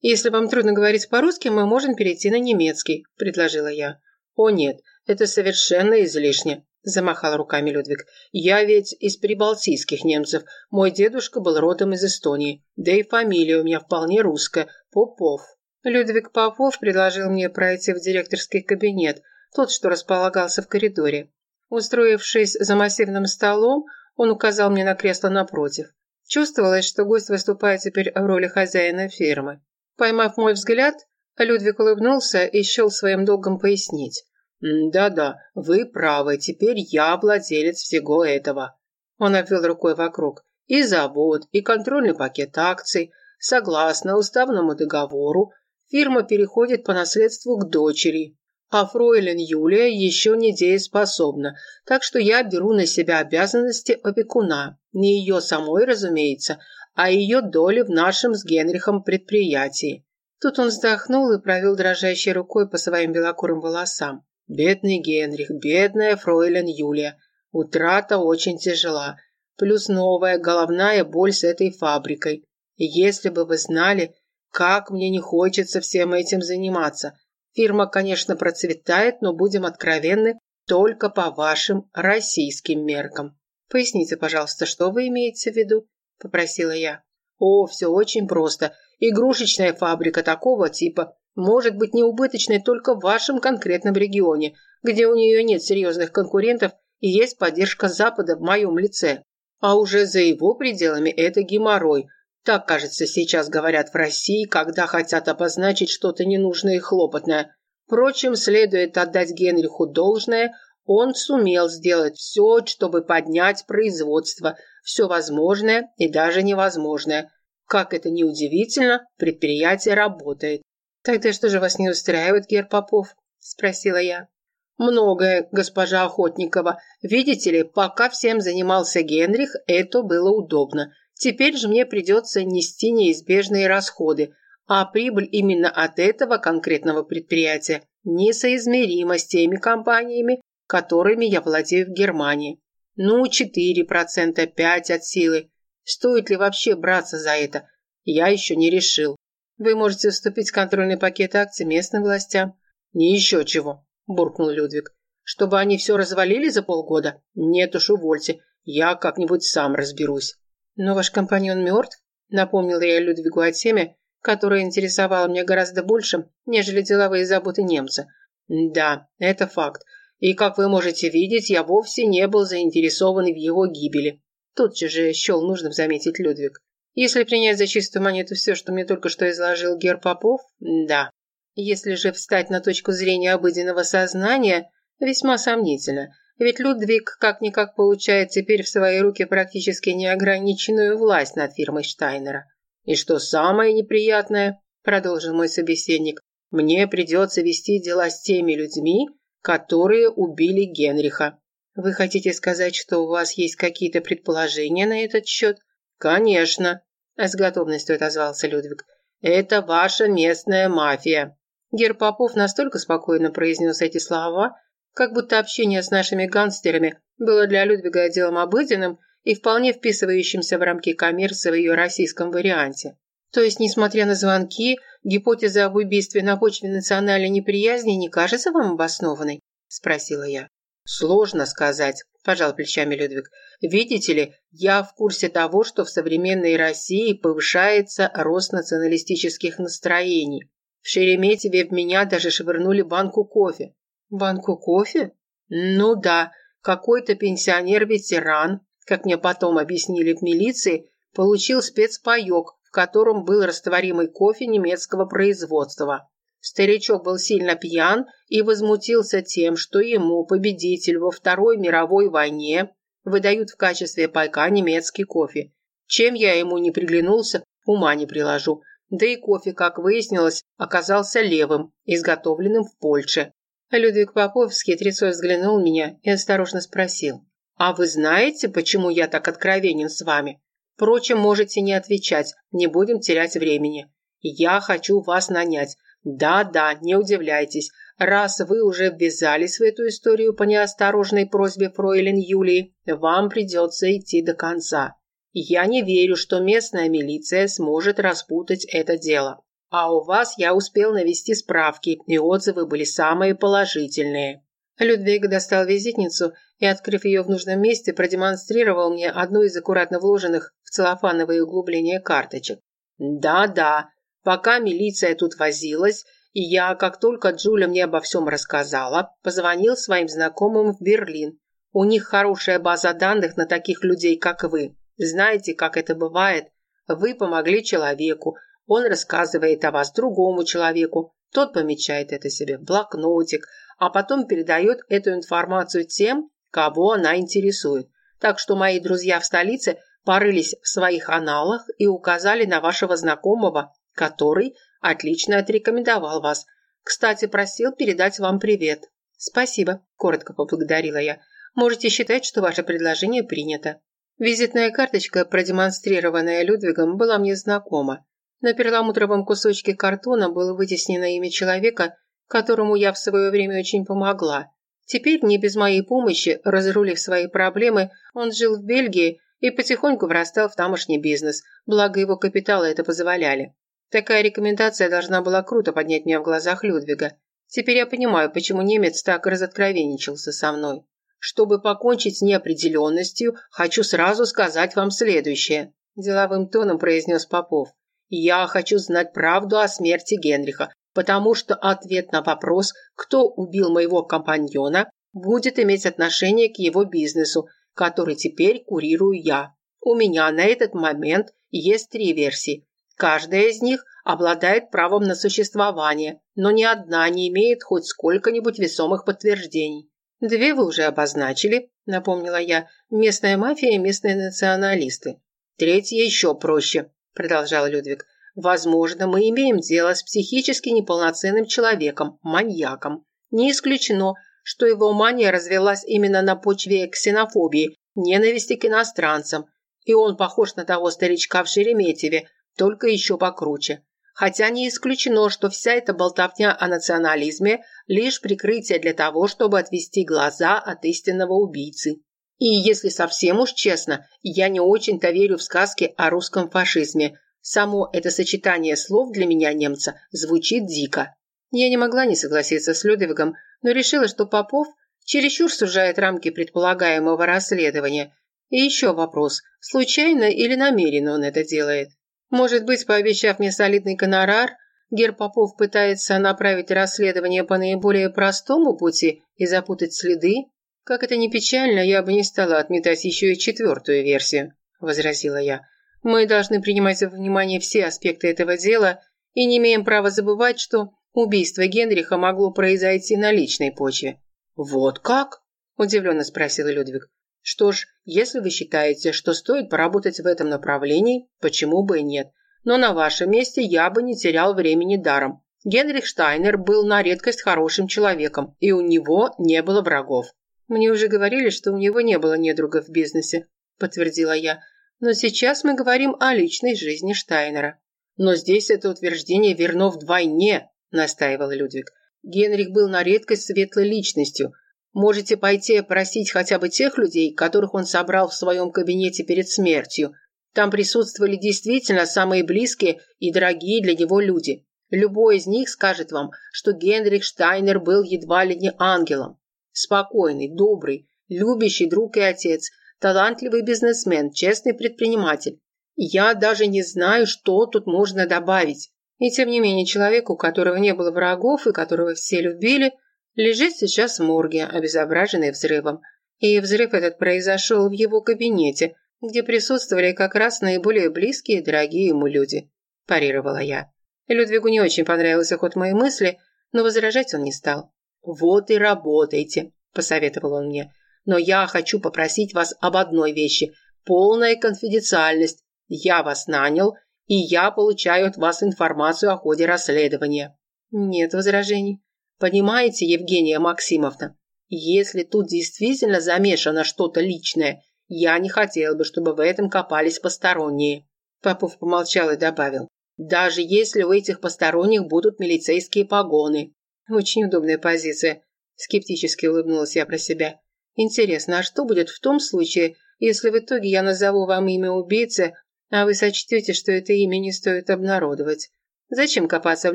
«Если вам трудно говорить по-русски, мы можем перейти на немецкий», – предложила я. «О нет, это совершенно излишне», – замахал руками Людвиг. «Я ведь из прибалтийских немцев. Мой дедушка был родом из Эстонии. Да и фамилия у меня вполне русская – Попов». Людвиг Попов предложил мне пройти в директорский кабинет, тот, что располагался в коридоре. Устроившись за массивным столом, он указал мне на кресло напротив. Чувствовалось, что гость выступает теперь в роли хозяина фирмы. Поймав мой взгляд, Людвиг улыбнулся и счел своим долгом пояснить. «Да-да, вы правы, теперь я владелец всего этого». Он обвел рукой вокруг. «И завод, и контрольный пакет акций. Согласно уставному договору, фирма переходит по наследству к дочери, а фройлен Юлия еще не дееспособна, так что я беру на себя обязанности опекуна. Не ее самой, разумеется, а ее доли в нашем с Генрихом предприятии. Тут он вздохнул и провел дрожащей рукой по своим белокурым волосам. Бедный Генрих, бедная фройлен Юлия. Утрата очень тяжела. Плюс новая головная боль с этой фабрикой. И если бы вы знали, как мне не хочется всем этим заниматься. Фирма, конечно, процветает, но будем откровенны, только по вашим российским меркам. Поясните, пожалуйста, что вы имеете в виду? Попросила я. О, все очень просто. Игрушечная фабрика такого типа может быть неубыточной только в вашем конкретном регионе, где у нее нет серьезных конкурентов и есть поддержка Запада в моем лице. А уже за его пределами это геморрой – так, кажется, сейчас говорят в России, когда хотят обозначить что-то ненужное и хлопотное. Впрочем, следует отдать Генриху должное, он сумел сделать все, чтобы поднять производство, все возможное и даже невозможное. Как это ни удивительно, предприятие работает. «Тогда что же вас не устраивает, Гер Попов?» – спросила я. «Многое, госпожа Охотникова. Видите ли, пока всем занимался Генрих, это было удобно. Теперь же мне придется нести неизбежные расходы, а прибыль именно от этого конкретного предприятия несоизмерима с теми компаниями, которыми я владею в Германии. Ну, 4%, 5% от силы. Стоит ли вообще браться за это? Я еще не решил. Вы можете уступить контрольный пакет акций местным властям. Не еще чего, буркнул Людвиг. Чтобы они все развалили за полгода? Нет уж, увольте. Я как-нибудь сам разберусь. «Но ваш компаньон мертв?» Напомнила я Людвигу о теме, которая интересовала меня гораздо больше, нежели деловые заботы немца. «Да, это факт. И, как вы можете видеть, я вовсе не был заинтересован в его гибели». Тут же счел нужным заметить Людвиг. Если принять за чистую монету все, что мне только что изложил Гер Попов, да. Если же встать на точку зрения обыденного сознания, весьма сомнительно. Ведь Людвиг как-никак получает теперь в свои руки практически неограниченную власть над фирмой Штайнера. «И что самое неприятное», – продолжил мой собеседник, – «мне придется вести дела с теми людьми, которые убили Генриха». «Вы хотите сказать, что у вас есть какие-то предположения на этот счет?» «Конечно», – с готовностью отозвался Людвиг. «Это ваша местная мафия». Гер Попов настолько спокойно произнес эти слова, как будто общение с нашими гангстерами было для Людвига делом обыденным и вполне вписывающимся в рамки коммерции в ее российском варианте. То есть, несмотря на звонки, гипотеза об убийстве на почве национальной неприязни не кажется вам обоснованной? Спросила я. Сложно сказать, пожал плечами Людвиг. Видите ли, я в курсе того, что в современной России повышается рост националистических настроений. В Шереметьеве в меня даже швырнули банку кофе. Банку кофе? Ну да, какой-то пенсионер-ветеран, как мне потом объяснили в милиции, получил спецпаёк, в котором был растворимый кофе немецкого производства. Старичок был сильно пьян и возмутился тем, что ему, победитель во Второй мировой войне, выдают в качестве пайка немецкий кофе. Чем я ему не приглянулся, ума не приложу. Да и кофе, как выяснилось, оказался левым, изготовленным в Польше. Людвиг Попов с хитрецой взглянул меня и осторожно спросил. «А вы знаете, почему я так откровенен с вами? Впрочем, можете не отвечать, не будем терять времени. Я хочу вас нанять. Да-да, не удивляйтесь. Раз вы уже ввязались в эту историю по неосторожной просьбе фройлен Юлии, вам придется идти до конца. Я не верю, что местная милиция сможет распутать это дело. А у вас я успел навести справки, и отзывы были самые положительные». Людвиг достал визитницу и, открыв ее в нужном месте, продемонстрировал мне одну из аккуратно вложенных в целлофановые углубления карточек. «Да-да, пока милиция тут возилась, и я, как только Джуля мне обо всем рассказала, позвонил своим знакомым в Берлин. У них хорошая база данных на таких людей, как вы. Знаете, как это бывает? Вы помогли человеку, он рассказывает о вас другому человеку, тот помечает это себе в блокнотик, а потом передает эту информацию тем, кого она интересует. Так что мои друзья в столице порылись в своих аналах и указали на вашего знакомого, который отлично отрекомендовал вас. Кстати, просил передать вам привет. Спасибо, коротко поблагодарила я. Можете считать, что ваше предложение принято. Визитная карточка, продемонстрированная Людвигом, была мне знакома. На перламутровом кусочке картона было вытеснено имя человека, которому я в свое время очень помогла. Теперь, не без моей помощи, разрулив свои проблемы, он жил в Бельгии и потихоньку врастал в тамошний бизнес, благо его капиталы это позволяли. Такая рекомендация должна была круто поднять меня в глазах Людвига. Теперь я понимаю, почему немец так разоткровенничался со мной. Чтобы покончить с неопределенностью, хочу сразу сказать вам следующее. Деловым тоном произнес Попов. Я хочу знать правду о смерти Генриха, потому что ответ на вопрос, кто убил моего компаньона, будет иметь отношение к его бизнесу, который теперь курирую я. У меня на этот момент есть три версии. Каждая из них обладает правом на существование, но ни одна не имеет хоть сколько-нибудь весомых подтверждений. Две вы уже обозначили, напомнила я, местная мафия и местные националисты. Третья еще проще продолжал Людвиг. Возможно, мы имеем дело с психически неполноценным человеком, маньяком. Не исключено, что его мания развелась именно на почве ксенофобии, ненависти к иностранцам, и он похож на того старичка в Шереметьеве, только еще покруче. Хотя не исключено, что вся эта болтовня о национализме – лишь прикрытие для того, чтобы отвести глаза от истинного убийцы. И если совсем уж честно, я не очень-то верю в сказки о русском фашизме. Само это сочетание слов для меня, немца, звучит дико. Я не могла не согласиться с Людвигом, но решила, что Попов чересчур сужает рамки предполагаемого расследования. И еще вопрос, случайно или намеренно он это делает? Может быть, пообещав мне солидный гонорар, Гер Попов пытается направить расследование по наиболее простому пути и запутать следы? «Как это ни печально, я бы не стала отметать еще и четвертую версию», – возразила я. «Мы должны принимать во внимание все аспекты этого дела и не имеем права забывать, что убийство Генриха могло произойти на личной почве». «Вот как?» – Удивленно спросил Людвиг. Что ж, если вы считаете, что стоит поработать в этом направлении, почему бы и нет. Но на вашем месте я бы не терял времени даром. Генрих Штайнер был на редкость хорошим человеком, и у него не было врагов. Мне уже говорили, что у него не было недругов в бизнесе, подтвердила я. Но сейчас мы говорим о личной жизни Штайнера. Но здесь это утверждение верно вдвойне, настаивал Людвиг. Генрих был на редкость светлой личностью, Можете пойти просить хотя бы тех людей, которых он собрал в своем кабинете перед смертью. Там присутствовали действительно самые близкие и дорогие для него люди. Любой из них скажет вам, что Генрих Штайнер был едва ли не ангелом. Спокойный, добрый, любящий друг и отец, талантливый бизнесмен, честный предприниматель. Я даже не знаю, что тут можно добавить. И тем не менее, человеку, у которого не было врагов и которого все любили – лежит сейчас в морге, обезображенный взрывом. И взрыв этот произошел в его кабинете, где присутствовали как раз наиболее близкие и дорогие ему люди. Парировала я. Людвигу не очень понравился ход моей мысли, но возражать он не стал. «Вот и работайте», – посоветовал он мне. «Но я хочу попросить вас об одной вещи – полная конфиденциальность. Я вас нанял, и я получаю от вас информацию о ходе расследования». «Нет возражений», Понимаете, Евгения Максимовна, если тут действительно замешано что-то личное, я не хотел бы, чтобы в этом копались посторонние. Попов помолчал и добавил. Даже если у этих посторонних будут милицейские погоны. Очень удобная позиция. Скептически улыбнулась я про себя. Интересно, а что будет в том случае, если в итоге я назову вам имя убийцы, а вы сочтете, что это имя не стоит обнародовать? Зачем копаться в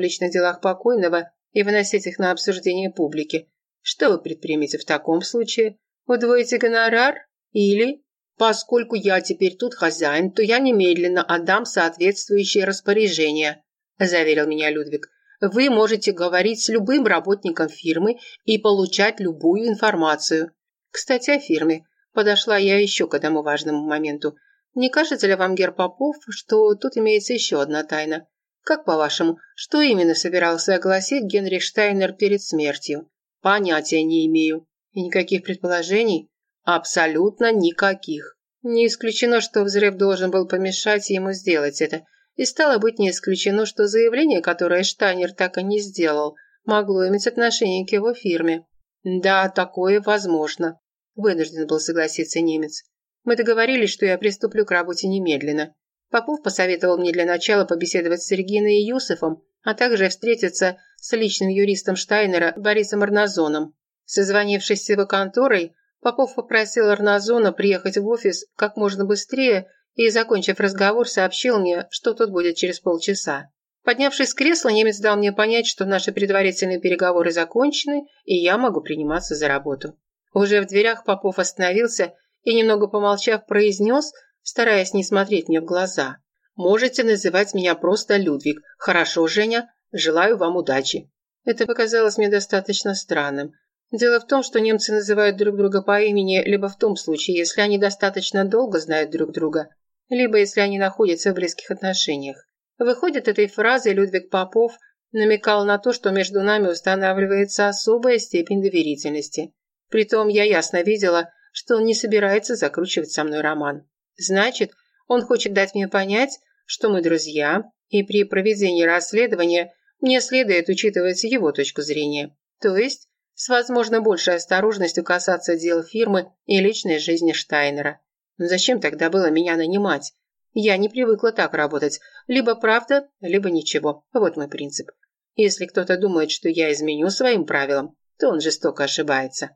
личных делах покойного, и выносить их на обсуждение публики. Что вы предпримете в таком случае? Удвоите гонорар? Или, поскольку я теперь тут хозяин, то я немедленно отдам соответствующие распоряжения, заверил меня Людвиг. Вы можете говорить с любым работником фирмы и получать любую информацию. Кстати, о фирме. Подошла я еще к одному важному моменту. Не кажется ли вам, Гер что тут имеется еще одна тайна? Как по-вашему, что именно собирался огласить Генрих Штайнер перед смертью? Понятия не имею. И никаких предположений? Абсолютно никаких. Не исключено, что взрыв должен был помешать ему сделать это. И стало быть, не исключено, что заявление, которое Штайнер так и не сделал, могло иметь отношение к его фирме. Да, такое возможно. Вынужден был согласиться немец. Мы договорились, что я приступлю к работе немедленно. Попов посоветовал мне для начала побеседовать с Региной и Юсефом, а также встретиться с личным юристом Штайнера Борисом Арназоном. Созвонившись с его конторой, Попов попросил Арназона приехать в офис как можно быстрее и, закончив разговор, сообщил мне, что тут будет через полчаса. Поднявшись с кресла, немец дал мне понять, что наши предварительные переговоры закончены, и я могу приниматься за работу. Уже в дверях Попов остановился и, немного помолчав, произнес – стараясь не смотреть мне в глаза. «Можете называть меня просто Людвиг. Хорошо, Женя. Желаю вам удачи». Это показалось мне достаточно странным. Дело в том, что немцы называют друг друга по имени либо в том случае, если они достаточно долго знают друг друга, либо если они находятся в близких отношениях. Выходит, этой фразой Людвиг Попов намекал на то, что между нами устанавливается особая степень доверительности. Притом я ясно видела, что он не собирается закручивать со мной роман. Значит, он хочет дать мне понять, что мы друзья, и при проведении расследования мне следует учитывать его точку зрения. То есть, с возможно большей осторожностью касаться дел фирмы и личной жизни Штайнера. Но зачем тогда было меня нанимать? Я не привыкла так работать. Либо правда, либо ничего. Вот мой принцип. Если кто-то думает, что я изменю своим правилам, то он жестоко ошибается.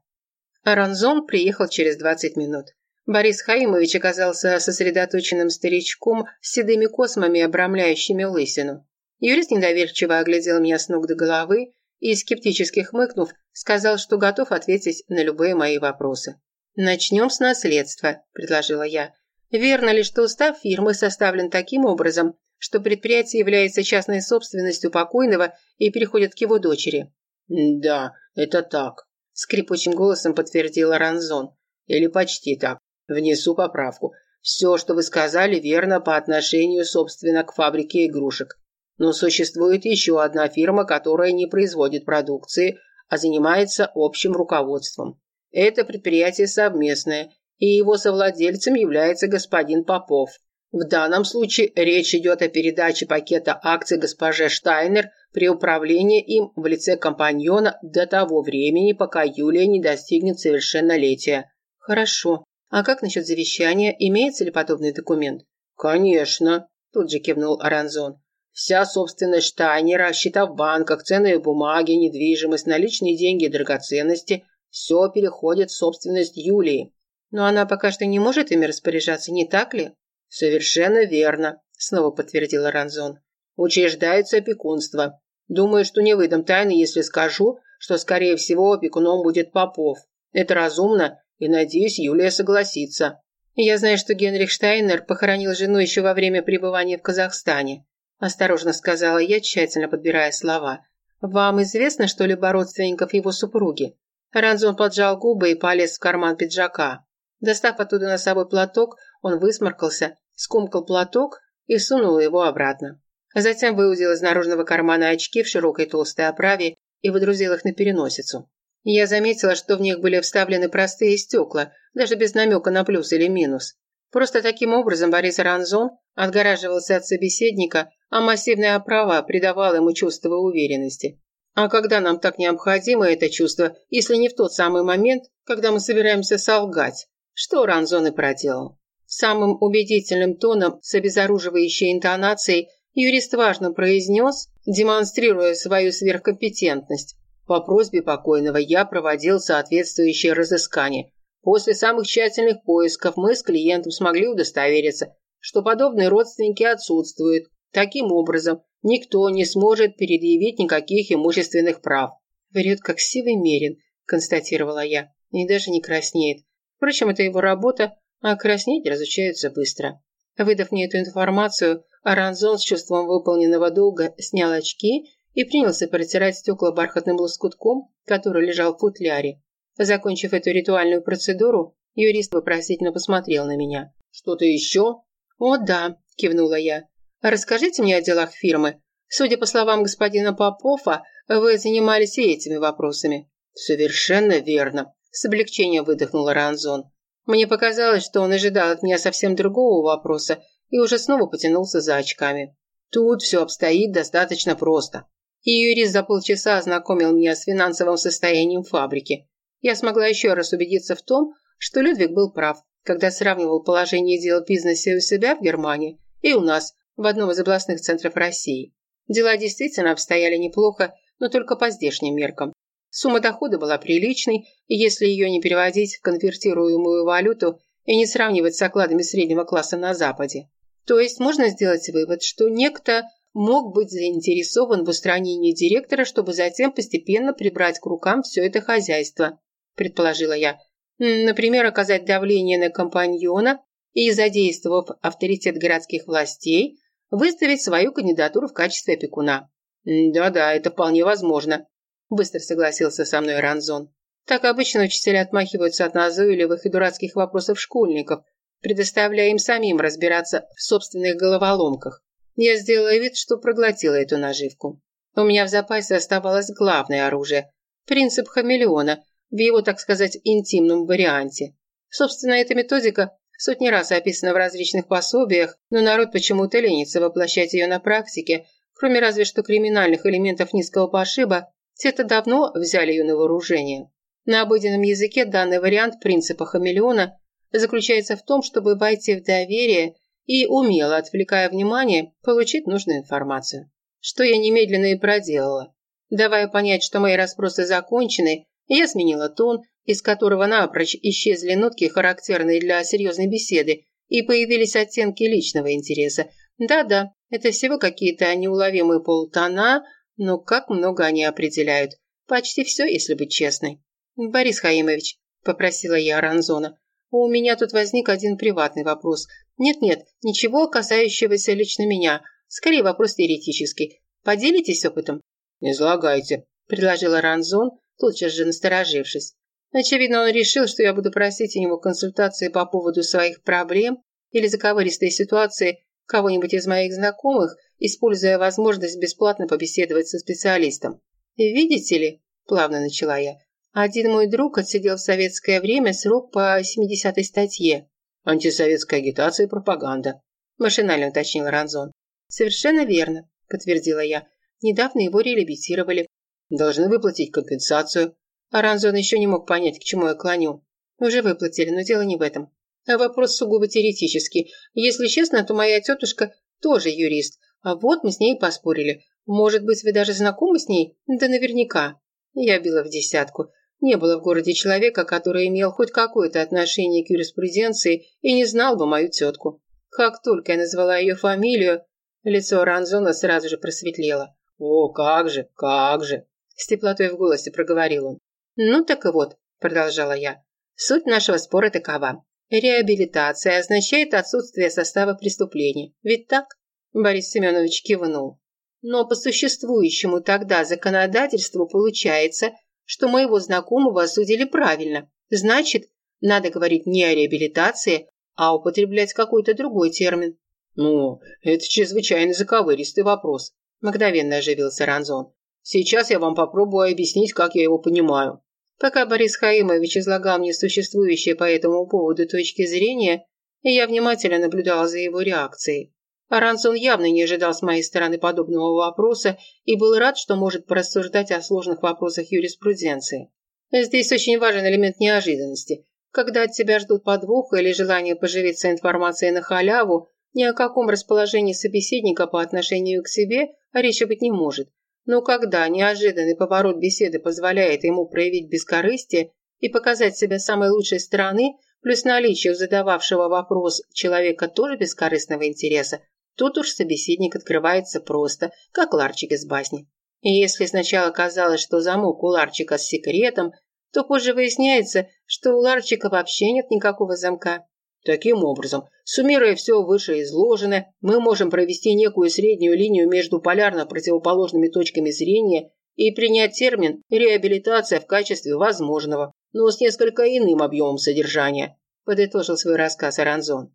Аранзон приехал через 20 минут. Борис Хаимович оказался сосредоточенным старичком с седыми космами, обрамляющими лысину. Юрист недоверчиво оглядел меня с ног до головы и, скептически хмыкнув, сказал, что готов ответить на любые мои вопросы. «Начнем с наследства», – предложила я. «Верно ли, что устав фирмы составлен таким образом, что предприятие является частной собственностью покойного и переходит к его дочери?» «Да, это так», – скрипучим голосом подтвердил Ранзон. «Или почти так. Внесу поправку. Все, что вы сказали, верно по отношению, собственно, к фабрике игрушек. Но существует еще одна фирма, которая не производит продукции, а занимается общим руководством. Это предприятие совместное, и его совладельцем является господин Попов. В данном случае речь идет о передаче пакета акций госпоже Штайнер при управлении им в лице компаньона до того времени, пока Юлия не достигнет совершеннолетия. Хорошо. А как насчет завещания? Имеется ли подобный документ? Конечно, тут же кивнул Аранзон. Вся собственность Штайнера, счета в банках, ценные бумаги, недвижимость, наличные деньги и драгоценности – все переходит в собственность Юлии. Но она пока что не может ими распоряжаться, не так ли? «Совершенно верно», – снова подтвердил Ранзон. «Учреждается опекунство. Думаю, что не выдам тайны, если скажу, что, скорее всего, опекуном будет Попов. Это разумно, и, надеюсь, Юлия согласится». «Я знаю, что Генрих Штайнер похоронил жену еще во время пребывания в Казахстане», – осторожно сказала я, тщательно подбирая слова. «Вам известно что-либо родственников его супруги?» Ранзон поджал губы и полез в карман пиджака. Достав оттуда носовой платок, он высморкался, скомкал платок и сунул его обратно. Затем выудил из наружного кармана очки в широкой толстой оправе и выдрузил их на переносицу. Я заметила, что в них были вставлены простые стекла, даже без намека на плюс или минус. Просто таким образом Борис Ранзон отгораживался от собеседника, а массивная оправа придавала ему чувство уверенности. А когда нам так необходимо это чувство, если не в тот самый момент, когда мы собираемся солгать? Что Ранзон и проделал. Самым убедительным тоном, с обезоруживающей интонацией, юрист важно произнес, демонстрируя свою сверхкомпетентность. По просьбе покойного я проводил соответствующее разыскание. После самых тщательных поисков мы с клиентом смогли удостовериться, что подобные родственники отсутствуют. Таким образом, никто не сможет предъявить никаких имущественных прав. «Врет, как сивый мерин», – констатировала я, – и даже не краснеет. Впрочем, это его работа, а краснеть разучаются быстро. Выдав мне эту информацию, Аранзон с чувством выполненного долга снял очки и принялся протирать стекла бархатным лоскутком, который лежал в футляре. Закончив эту ритуальную процедуру, юрист вопросительно посмотрел на меня. «Что-то еще?» «О, да», – кивнула я. «Расскажите мне о делах фирмы. Судя по словам господина Попова, вы занимались и этими вопросами». «Совершенно верно», – с облегчением выдохнул Аранзон. Мне показалось, что он ожидал от меня совсем другого вопроса и уже снова потянулся за очками. Тут все обстоит достаточно просто. И юрист за полчаса ознакомил меня с финансовым состоянием фабрики. Я смогла еще раз убедиться в том, что Людвиг был прав, когда сравнивал положение дел в бизнесе у себя в Германии и у нас, в одном из областных центров России. Дела действительно обстояли неплохо, но только по здешним меркам. Сумма дохода была приличной, и если ее не переводить в конвертируемую валюту и не сравнивать с окладами среднего класса на Западе. То есть можно сделать вывод, что некто мог быть заинтересован в устранении директора, чтобы затем постепенно прибрать к рукам все это хозяйство, предположила я. Например, оказать давление на компаньона и, задействовав авторитет городских властей, выставить свою кандидатуру в качестве опекуна. Да-да, это вполне возможно, Быстро согласился со мной Ранзон. Так обычно учителя отмахиваются от назойливых и дурацких вопросов школьников, предоставляя им самим разбираться в собственных головоломках. Я сделала вид, что проглотила эту наживку. У меня в запасе оставалось главное оружие – принцип хамелеона в его, так сказать, интимном варианте. Собственно, эта методика сотни раз описана в различных пособиях, но народ почему-то ленится воплощать ее на практике, кроме разве что криминальных элементов низкого пошиба те-то давно взяли ее на вооружение. На обыденном языке данный вариант принципа хамелеона заключается в том, чтобы войти в доверие и, умело отвлекая внимание, получить нужную информацию. Что я немедленно и проделала. Давая понять, что мои расспросы закончены, я сменила тон, из которого напрочь исчезли нотки, характерные для серьезной беседы, и появились оттенки личного интереса. Да-да, это всего какие-то неуловимые полутона, но как много они определяют. Почти все, если быть честной. Борис Хаимович, попросила я Аранзона, у меня тут возник один приватный вопрос. Нет-нет, ничего касающегося лично меня. Скорее вопрос теоретический. Поделитесь опытом? Излагайте, предложил Аранзон, тотчас же насторожившись. Очевидно, он решил, что я буду просить у него консультации по поводу своих проблем или заковыристой ситуации кого-нибудь из моих знакомых – используя возможность бесплатно побеседовать со специалистом. «Видите ли», – плавно начала я, Один мой друг отсидел в советское время срок по 70-й статье. Антисоветская агитация и пропаганда. Машинально уточнил Ранзон. Совершенно верно, подтвердила я. Недавно его реабилитировали. Должны выплатить компенсацию. А Ранзон еще не мог понять, к чему я клоню. Уже выплатили, но дело не в этом. А вопрос сугубо теоретический. Если честно, то моя тетушка тоже юрист. А вот мы с ней поспорили. Может быть, вы даже знакомы с ней? Да наверняка. Я била в десятку. Не было в городе человека, который имел хоть какое-то отношение к юриспруденции и не знал бы мою тетку. Как только я назвала ее фамилию, лицо Ранзона сразу же просветлело. «О, как же, как же!» С теплотой в голосе проговорил он. «Ну так и вот», – продолжала я, – «суть нашего спора такова. Реабилитация означает отсутствие состава преступления. Ведь так?» Борис Семенович кивнул. «Но по существующему тогда законодательству получается, что моего знакомого осудили правильно. Значит, надо говорить не о реабилитации, а употреблять какой-то другой термин. «Ну, это чрезвычайно заковыристый вопрос», – мгновенно оживился Ранзон. «Сейчас я вам попробую объяснить, как я его понимаю». Пока Борис Хаимович излагал мне существующие по этому поводу точки зрения, я внимательно наблюдала за его реакцией. Арансон явно не ожидал с моей стороны подобного вопроса и был рад, что может порассуждать о сложных вопросах юриспруденции. Здесь очень важен элемент неожиданности. Когда от тебя ждут подвоха или желание поживиться информацией на халяву, ни о каком расположении собеседника по отношению к себе речи быть не может. Но когда неожиданный поворот беседы позволяет ему проявить бескорыстие и показать себя самой лучшей стороны, плюс наличие задававшего вопрос человека тоже бескорыстного интереса, Тут уж собеседник открывается просто, как ларчик из басни. И если сначала казалось, что замок у ларчика с секретом, то позже выясняется, что у ларчика вообще нет никакого замка. Таким образом, суммируя все вышеизложенное, мы можем провести некую среднюю линию между полярно противоположными точками зрения и принять термин «реабилитация» в качестве возможного, но с несколько иным объемом содержания, подытожил свой рассказ Аранзон.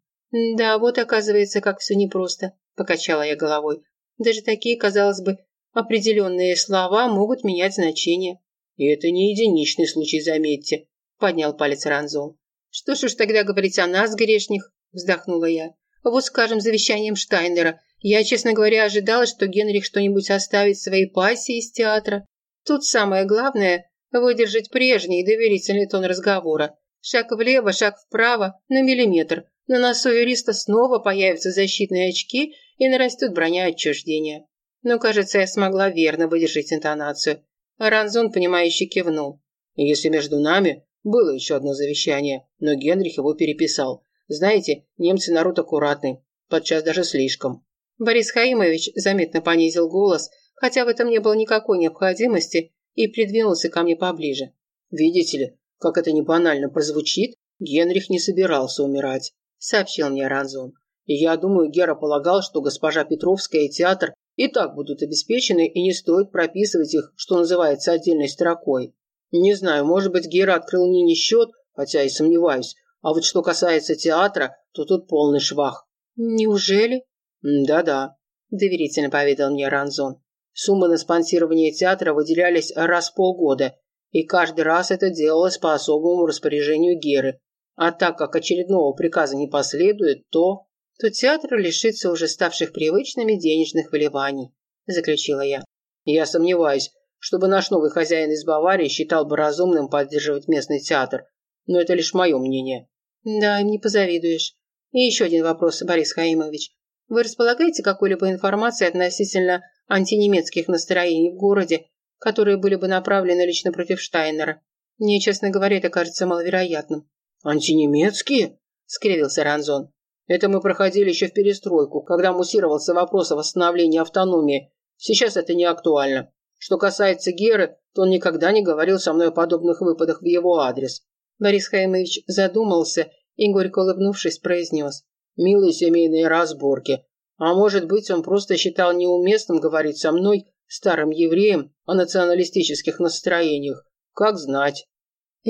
«Да, вот оказывается, как все непросто», – покачала я головой. «Даже такие, казалось бы, определенные слова могут менять значение». «И это не единичный случай, заметьте», – поднял палец Ранзол. «Что ж уж тогда говорить о нас, грешних?» – вздохнула я. «Вот, скажем, завещанием Штайнера. Я, честно говоря, ожидала, что Генрих что-нибудь оставит своей пассии из театра. Тут самое главное – выдержать прежний доверительный тон разговора. Шаг влево, шаг вправо, на миллиметр, на носу юриста снова появятся защитные очки и нарастет броня отчуждения. Но, кажется, я смогла верно выдержать интонацию. Ранзон, понимающе кивнул. Если между нами было еще одно завещание, но Генрих его переписал. Знаете, немцы народ аккуратный, подчас даже слишком. Борис Хаимович заметно понизил голос, хотя в этом не было никакой необходимости, и придвинулся ко мне поближе. Видите ли, как это не банально прозвучит, Генрих не собирался умирать сообщил мне Ранзон. И я думаю, Гера полагал, что госпожа Петровская и театр и так будут обеспечены, и не стоит прописывать их, что называется, отдельной строкой. Не знаю, может быть, Гера открыл Нине счет, хотя и сомневаюсь. А вот что касается театра, то тут полный швах. Неужели? Да-да, доверительно поведал мне Ранзон. Суммы на спонсирование театра выделялись раз в полгода, и каждый раз это делалось по особому распоряжению Геры, а так как очередного приказа не последует, то... То театр лишится уже ставших привычными денежных вливаний, заключила я. Я сомневаюсь, чтобы наш новый хозяин из Баварии считал бы разумным поддерживать местный театр. Но это лишь мое мнение. Да, им не позавидуешь. И еще один вопрос, Борис Хаимович. Вы располагаете какой-либо информацией относительно антинемецких настроений в городе, которые были бы направлены лично против Штайнера? Мне, честно говоря, это кажется маловероятным. «Антинемецкие?» – скривился Ранзон. «Это мы проходили еще в перестройку, когда муссировался вопрос о восстановлении автономии. Сейчас это не актуально. Что касается Геры, то он никогда не говорил со мной о подобных выпадах в его адрес». Борис Хаймович задумался и, горько улыбнувшись, произнес. «Милые семейные разборки. А может быть, он просто считал неуместным говорить со мной, старым евреем, о националистических настроениях. Как знать».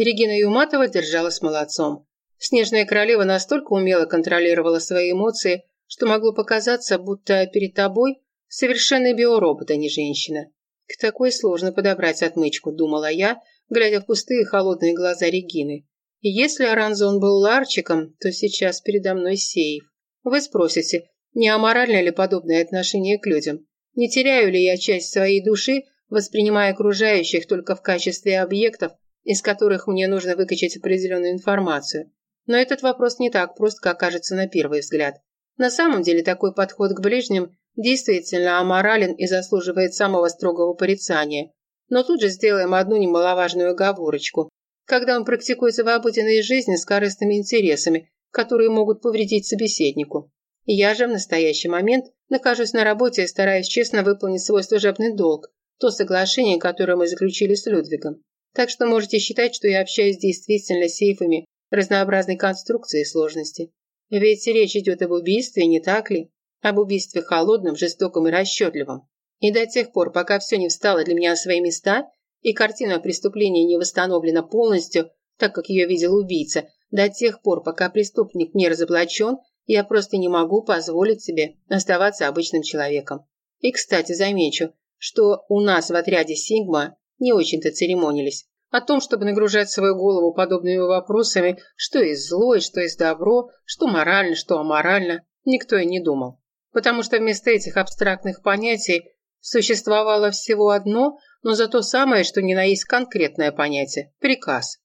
Регина Юматова держалась молодцом. Снежная королева настолько умело контролировала свои эмоции, что могло показаться, будто перед тобой совершенный биоробот, а не женщина. К такой сложно подобрать отмычку, думала я, глядя в пустые холодные глаза Регины. Если Аранзон был ларчиком, то сейчас передо мной сейф. Вы спросите, не аморально ли подобное отношение к людям? Не теряю ли я часть своей души, воспринимая окружающих только в качестве объектов, из которых мне нужно выкачать определенную информацию? Но этот вопрос не так прост, как кажется на первый взгляд. На самом деле такой подход к ближним действительно аморален и заслуживает самого строгого порицания. Но тут же сделаем одну немаловажную оговорочку. Когда он практикуется в обыденной жизни с корыстными интересами, которые могут повредить собеседнику. Я же в настоящий момент нахожусь на работе и стараюсь честно выполнить свой служебный долг, то соглашение, которое мы заключили с Людвигом. Так что можете считать, что я общаюсь действительно с сейфами разнообразной конструкции и сложности. Ведь речь идет об убийстве, не так ли? Об убийстве холодном, жестоком и расчетливом. И до тех пор, пока все не встало для меня на свои места, и картина преступления не восстановлена полностью, так как ее видел убийца, до тех пор, пока преступник не разоблачен, я просто не могу позволить себе оставаться обычным человеком. И, кстати, замечу, что у нас в отряде «Сигма» не очень-то церемонились. О том, чтобы нагружать свою голову подобными вопросами, что есть зло что есть добро, что морально, что аморально, никто и не думал. Потому что вместо этих абстрактных понятий существовало всего одно, но зато самое, что ни на есть конкретное понятие – приказ.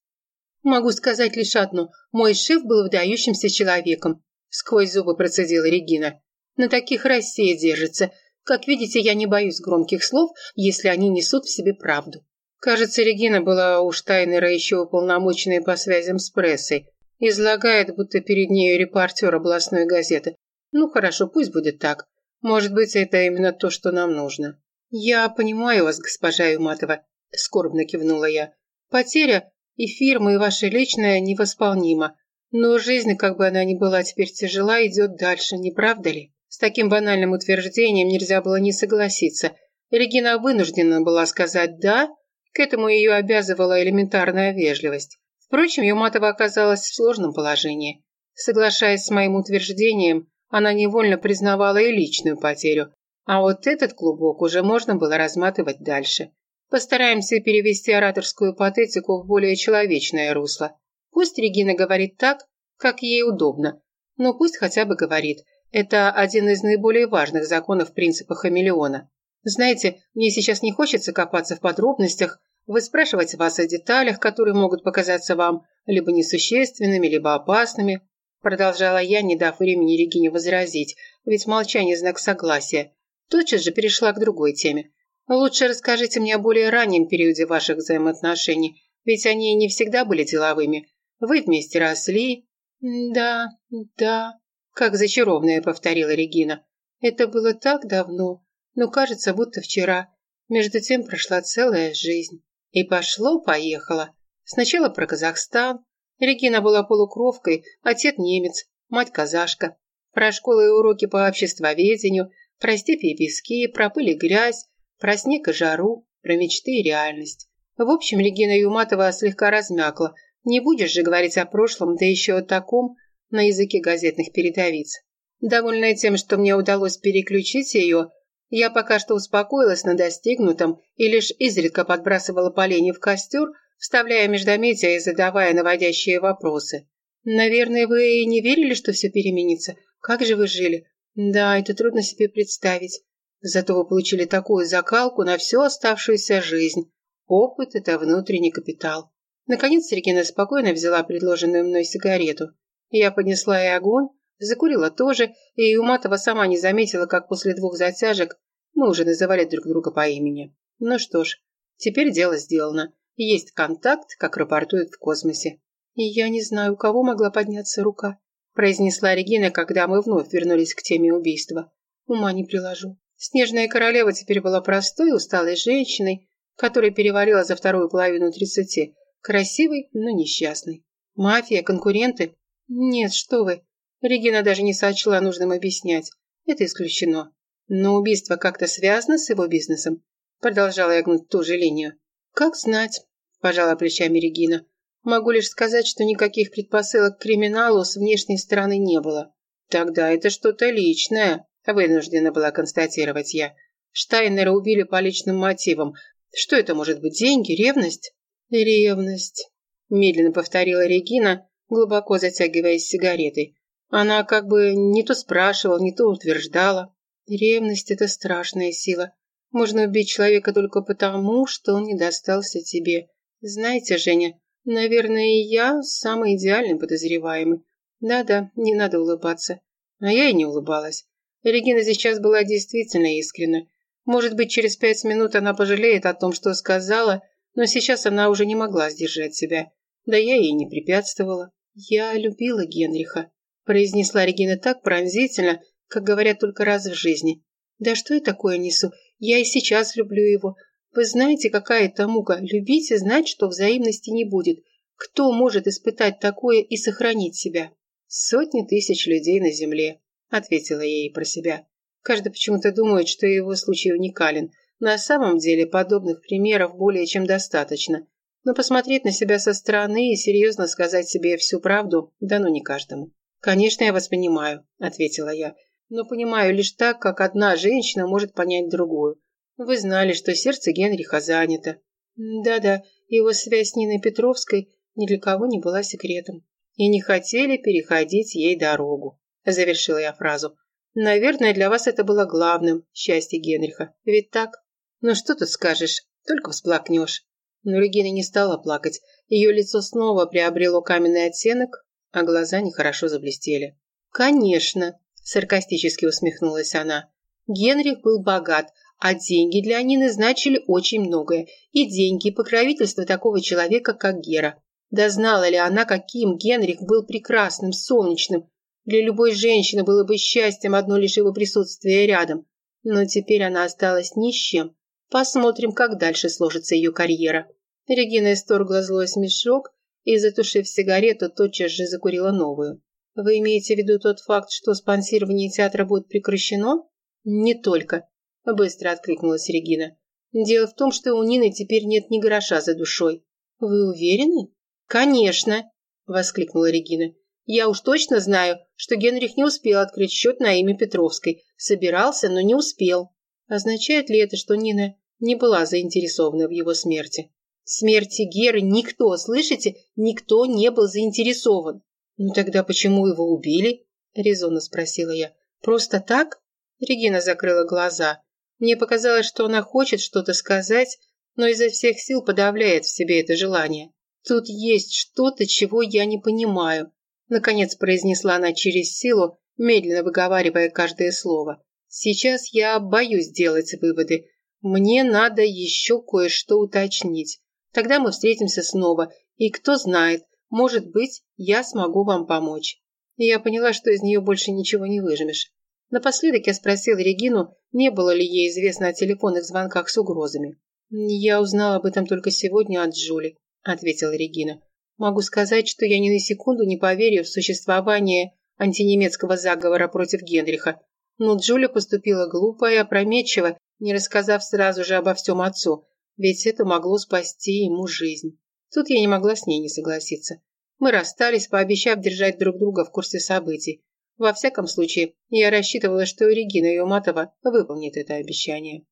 «Могу сказать лишь одно. Мой шеф был выдающимся человеком», – сквозь зубы процедила Регина. «На таких Россия держится. Как видите, я не боюсь громких слов, если они несут в себе правду». Кажется, Регина была у Штайнера еще уполномоченной по связям с прессой. Излагает, будто перед нею репортер областной газеты. Ну хорошо, пусть будет так. Может быть, это именно то, что нам нужно. Я понимаю вас, госпожа Юматова, скорбно кивнула я. Потеря и фирмы, и ваша личная невосполнима. Но жизнь, как бы она ни была теперь тяжела, идет дальше, не правда ли? С таким банальным утверждением нельзя было не согласиться. Регина вынуждена была сказать «да», к этому ее обязывала элементарная вежливость. Впрочем, Юматова оказалась в сложном положении. Соглашаясь с моим утверждением, она невольно признавала и личную потерю, а вот этот клубок уже можно было разматывать дальше. Постараемся перевести ораторскую патетику в более человечное русло. Пусть Регина говорит так, как ей удобно, но пусть хотя бы говорит. Это один из наиболее важных законов принципа хамелеона. Знаете, мне сейчас не хочется копаться в подробностях, выспрашивать вас о деталях, которые могут показаться вам либо несущественными, либо опасными. Продолжала я, не дав времени Регине возразить, ведь молчание – знак согласия. Тотчас же перешла к другой теме. Лучше расскажите мне о более раннем периоде ваших взаимоотношений, ведь они не всегда были деловыми. Вы вместе росли. Да, да, как зачарованная повторила Регина. Это было так давно но кажется, будто вчера. Между тем прошла целая жизнь. И пошло-поехало. Сначала про Казахстан. Регина была полукровкой, отец немец, мать казашка. Про школы и уроки по обществоведению, про степи и пески, про пыль и грязь, про снег и жару, про мечты и реальность. В общем, Регина Юматова слегка размякла. Не будешь же говорить о прошлом, да еще о таком, на языке газетных передовиц. Довольная тем, что мне удалось переключить ее, я пока что успокоилась на достигнутом и лишь изредка подбрасывала поленья в костер, вставляя междометия и задавая наводящие вопросы. «Наверное, вы не верили, что все переменится? Как же вы жили? Да, это трудно себе представить. Зато вы получили такую закалку на всю оставшуюся жизнь. Опыт – это внутренний капитал». Наконец Регина спокойно взяла предложенную мной сигарету. Я поднесла ей огонь, Закурила тоже, и Уматова сама не заметила, как после двух затяжек мы уже называли друг друга по имени. Ну что ж, теперь дело сделано. Есть контакт, как рапортуют в космосе. И я не знаю, у кого могла подняться рука, произнесла Регина, когда мы вновь вернулись к теме убийства. Ума не приложу. Снежная королева теперь была простой, усталой женщиной, которая перевалила за вторую половину тридцати. Красивой, но несчастной. Мафия, конкуренты? Нет, что вы. Регина даже не сочла нужным объяснять. Это исключено. Но убийство как-то связано с его бизнесом. Продолжала я гнуть ту же линию. Как знать, пожала плечами Регина. Могу лишь сказать, что никаких предпосылок к криминалу с внешней стороны не было. Тогда это что-то личное, вынуждена была констатировать я. Штайнера убили по личным мотивам. Что это может быть, деньги, ревность? Ревность, медленно повторила Регина, глубоко затягиваясь сигаретой. Она как бы не то спрашивала, не то утверждала. Ревность – это страшная сила. Можно убить человека только потому, что он не достался тебе. Знаете, Женя, наверное, я самый идеальный подозреваемый. Да-да, не надо улыбаться. А я и не улыбалась. Регина сейчас была действительно искренна. Может быть, через пять минут она пожалеет о том, что сказала, но сейчас она уже не могла сдержать себя. Да я ей не препятствовала. Я любила Генриха, произнесла Регина так пронзительно, как говорят только раз в жизни. Да что я такое несу? Я и сейчас люблю его. Вы знаете, какая это мука? Любить и знать, что взаимности не будет. Кто может испытать такое и сохранить себя? Сотни тысяч людей на земле, ответила я ей про себя. Каждый почему-то думает, что его случай уникален. На самом деле подобных примеров более чем достаточно. Но посмотреть на себя со стороны и серьезно сказать себе всю правду дано не каждому. «Конечно, я вас понимаю», – ответила я. «Но понимаю лишь так, как одна женщина может понять другую. Вы знали, что сердце Генриха занято». «Да-да, его связь с Ниной Петровской ни для кого не была секретом. И не хотели переходить ей дорогу», – завершила я фразу. «Наверное, для вас это было главным – счастье Генриха. Ведь так?» «Ну что тут скажешь, только всплакнешь». Но Регина не стала плакать. Ее лицо снова приобрело каменный оттенок, а глаза нехорошо заблестели. «Конечно», – саркастически усмехнулась она. «Генрих был богат, а деньги для Нины значили очень многое. И деньги, и покровительство такого человека, как Гера. Да знала ли она, каким Генрих был прекрасным, солнечным. Для любой женщины было бы счастьем одно лишь его присутствие рядом. Но теперь она осталась ни с чем. Посмотрим, как дальше сложится ее карьера. Регина исторгла злой смешок и, затушив сигарету, тотчас же закурила новую. Вы имеете в виду тот факт, что спонсирование театра будет прекращено? Не только, быстро откликнулась Регина. Дело в том, что у Нины теперь нет ни гроша за душой. Вы уверены? Конечно, воскликнула Регина. Я уж точно знаю, что Генрих не успел открыть счет на имя Петровской. Собирался, но не успел. Означает ли это, что Нина не была заинтересована в его смерти. Смерти Геры никто, слышите, никто не был заинтересован. Ну тогда почему его убили? резонно спросила я. Просто так? Регина закрыла глаза. Мне показалось, что она хочет что-то сказать, но изо всех сил подавляет в себе это желание. Тут есть что-то, чего я не понимаю, наконец произнесла она через силу, медленно выговаривая каждое слово. Сейчас я боюсь делать выводы, мне надо еще кое-что уточнить. Тогда мы встретимся снова, и кто знает, может быть, я смогу вам помочь. И я поняла, что из нее больше ничего не выжмешь. Напоследок я спросила Регину, не было ли ей известно о телефонных звонках с угрозами. «Я узнала об этом только сегодня от Джули», – ответила Регина. «Могу сказать, что я ни на секунду не поверю в существование антинемецкого заговора против Генриха. Но Джуля поступила глупо и опрометчиво не рассказав сразу же обо всем отцу, ведь это могло спасти ему жизнь. Тут я не могла с ней не согласиться. Мы расстались, пообещав держать друг друга в курсе событий. Во всяком случае, я рассчитывала, что Регина Юматова выполнит это обещание.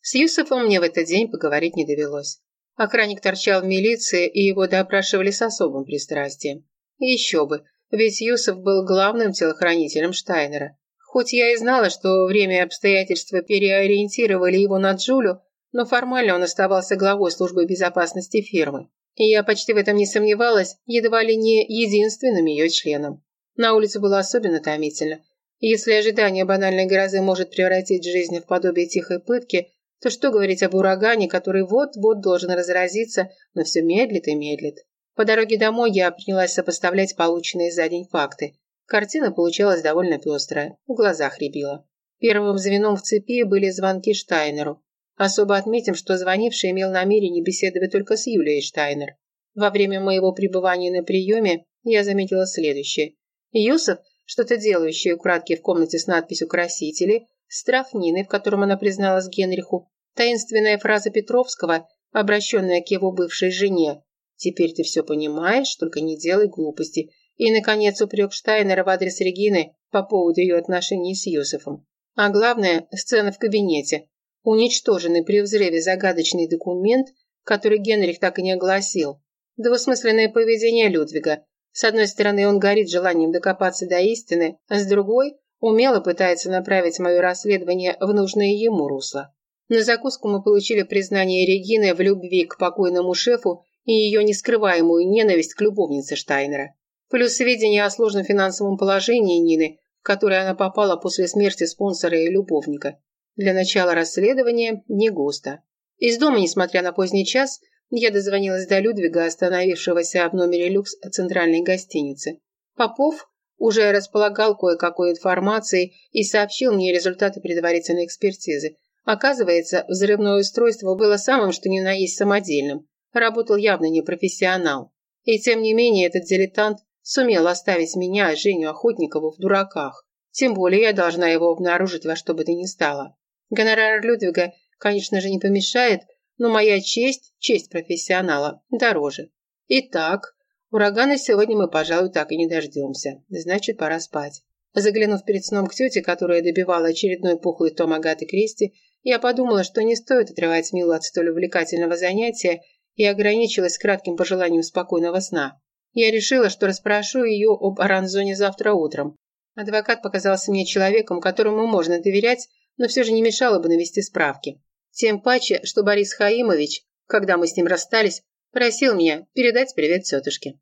С Юсуфом мне в этот день поговорить не довелось. Охранник торчал в милиции, и его допрашивали с особым пристрастием. Еще бы, ведь Юсуф был главным телохранителем Штайнера. Хоть я и знала, что время и обстоятельства переориентировали его на Джулю, но формально он оставался главой службы безопасности фирмы. И я почти в этом не сомневалась, едва ли не единственным ее членом. На улице было особенно томительно. Если ожидание банальной грозы может превратить жизнь в подобие тихой пытки, то что говорить об урагане, который вот-вот должен разразиться, но все медлит и медлит. По дороге домой я принялась сопоставлять полученные за день факты. Картина получалась довольно пестрая, в глазах рябила. Первым звеном в цепи были звонки Штайнеру. Особо отметим, что звонивший имел намерение беседовать только с Юлией Штайнер. Во время моего пребывания на приеме я заметила следующее. Юсов, что-то делающий украдкой в комнате с надписью «Красители», страх Нины, в котором она призналась Генриху, таинственная фраза Петровского, обращенная к его бывшей жене. «Теперь ты все понимаешь, только не делай глупости», и, наконец, упрек Штайнера в адрес Регины по поводу ее отношений с Юсефом. А главное, сцена в кабинете. Уничтоженный при взрыве загадочный документ, который Генрих так и не огласил. Двусмысленное поведение Людвига. С одной стороны, он горит желанием докопаться до истины, а с другой – умело пытается направить мое расследование в нужное ему русло. На закуску мы получили признание Регины в любви к покойному шефу и ее нескрываемую ненависть к любовнице Штайнера. Плюс сведения о сложном финансовом положении Нины, в которое она попала после смерти спонсора и любовника. Для начала расследования не густо. Из дома, несмотря на поздний час, я дозвонилась до Людвига, остановившегося в номере люкс центральной гостиницы. Попов уже располагал кое-какой информацией и сообщил мне результаты предварительной экспертизы. Оказывается, взрывное устройство было самым что ни на есть самодельным. Работал явно не профессионал. И тем не менее этот дилетант сумел оставить меня, Женю Охотникову, в дураках. Тем более я должна его обнаружить во что бы то ни стало. Гонорар Людвига, конечно же, не помешает, но моя честь, честь профессионала, дороже. Итак, урагана сегодня мы, пожалуй, так и не дождемся. Значит, пора спать. Заглянув перед сном к тете, которая добивала очередной пухлый том Агаты Кристи, я подумала, что не стоит отрывать Милу от столь увлекательного занятия и ограничилась кратким пожеланием спокойного сна. Я решила, что расспрошу ее об Аранзоне завтра утром. Адвокат показался мне человеком, которому можно доверять, но все же не мешало бы навести справки. Тем паче, что Борис Хаимович, когда мы с ним расстались, просил меня передать привет тетушке.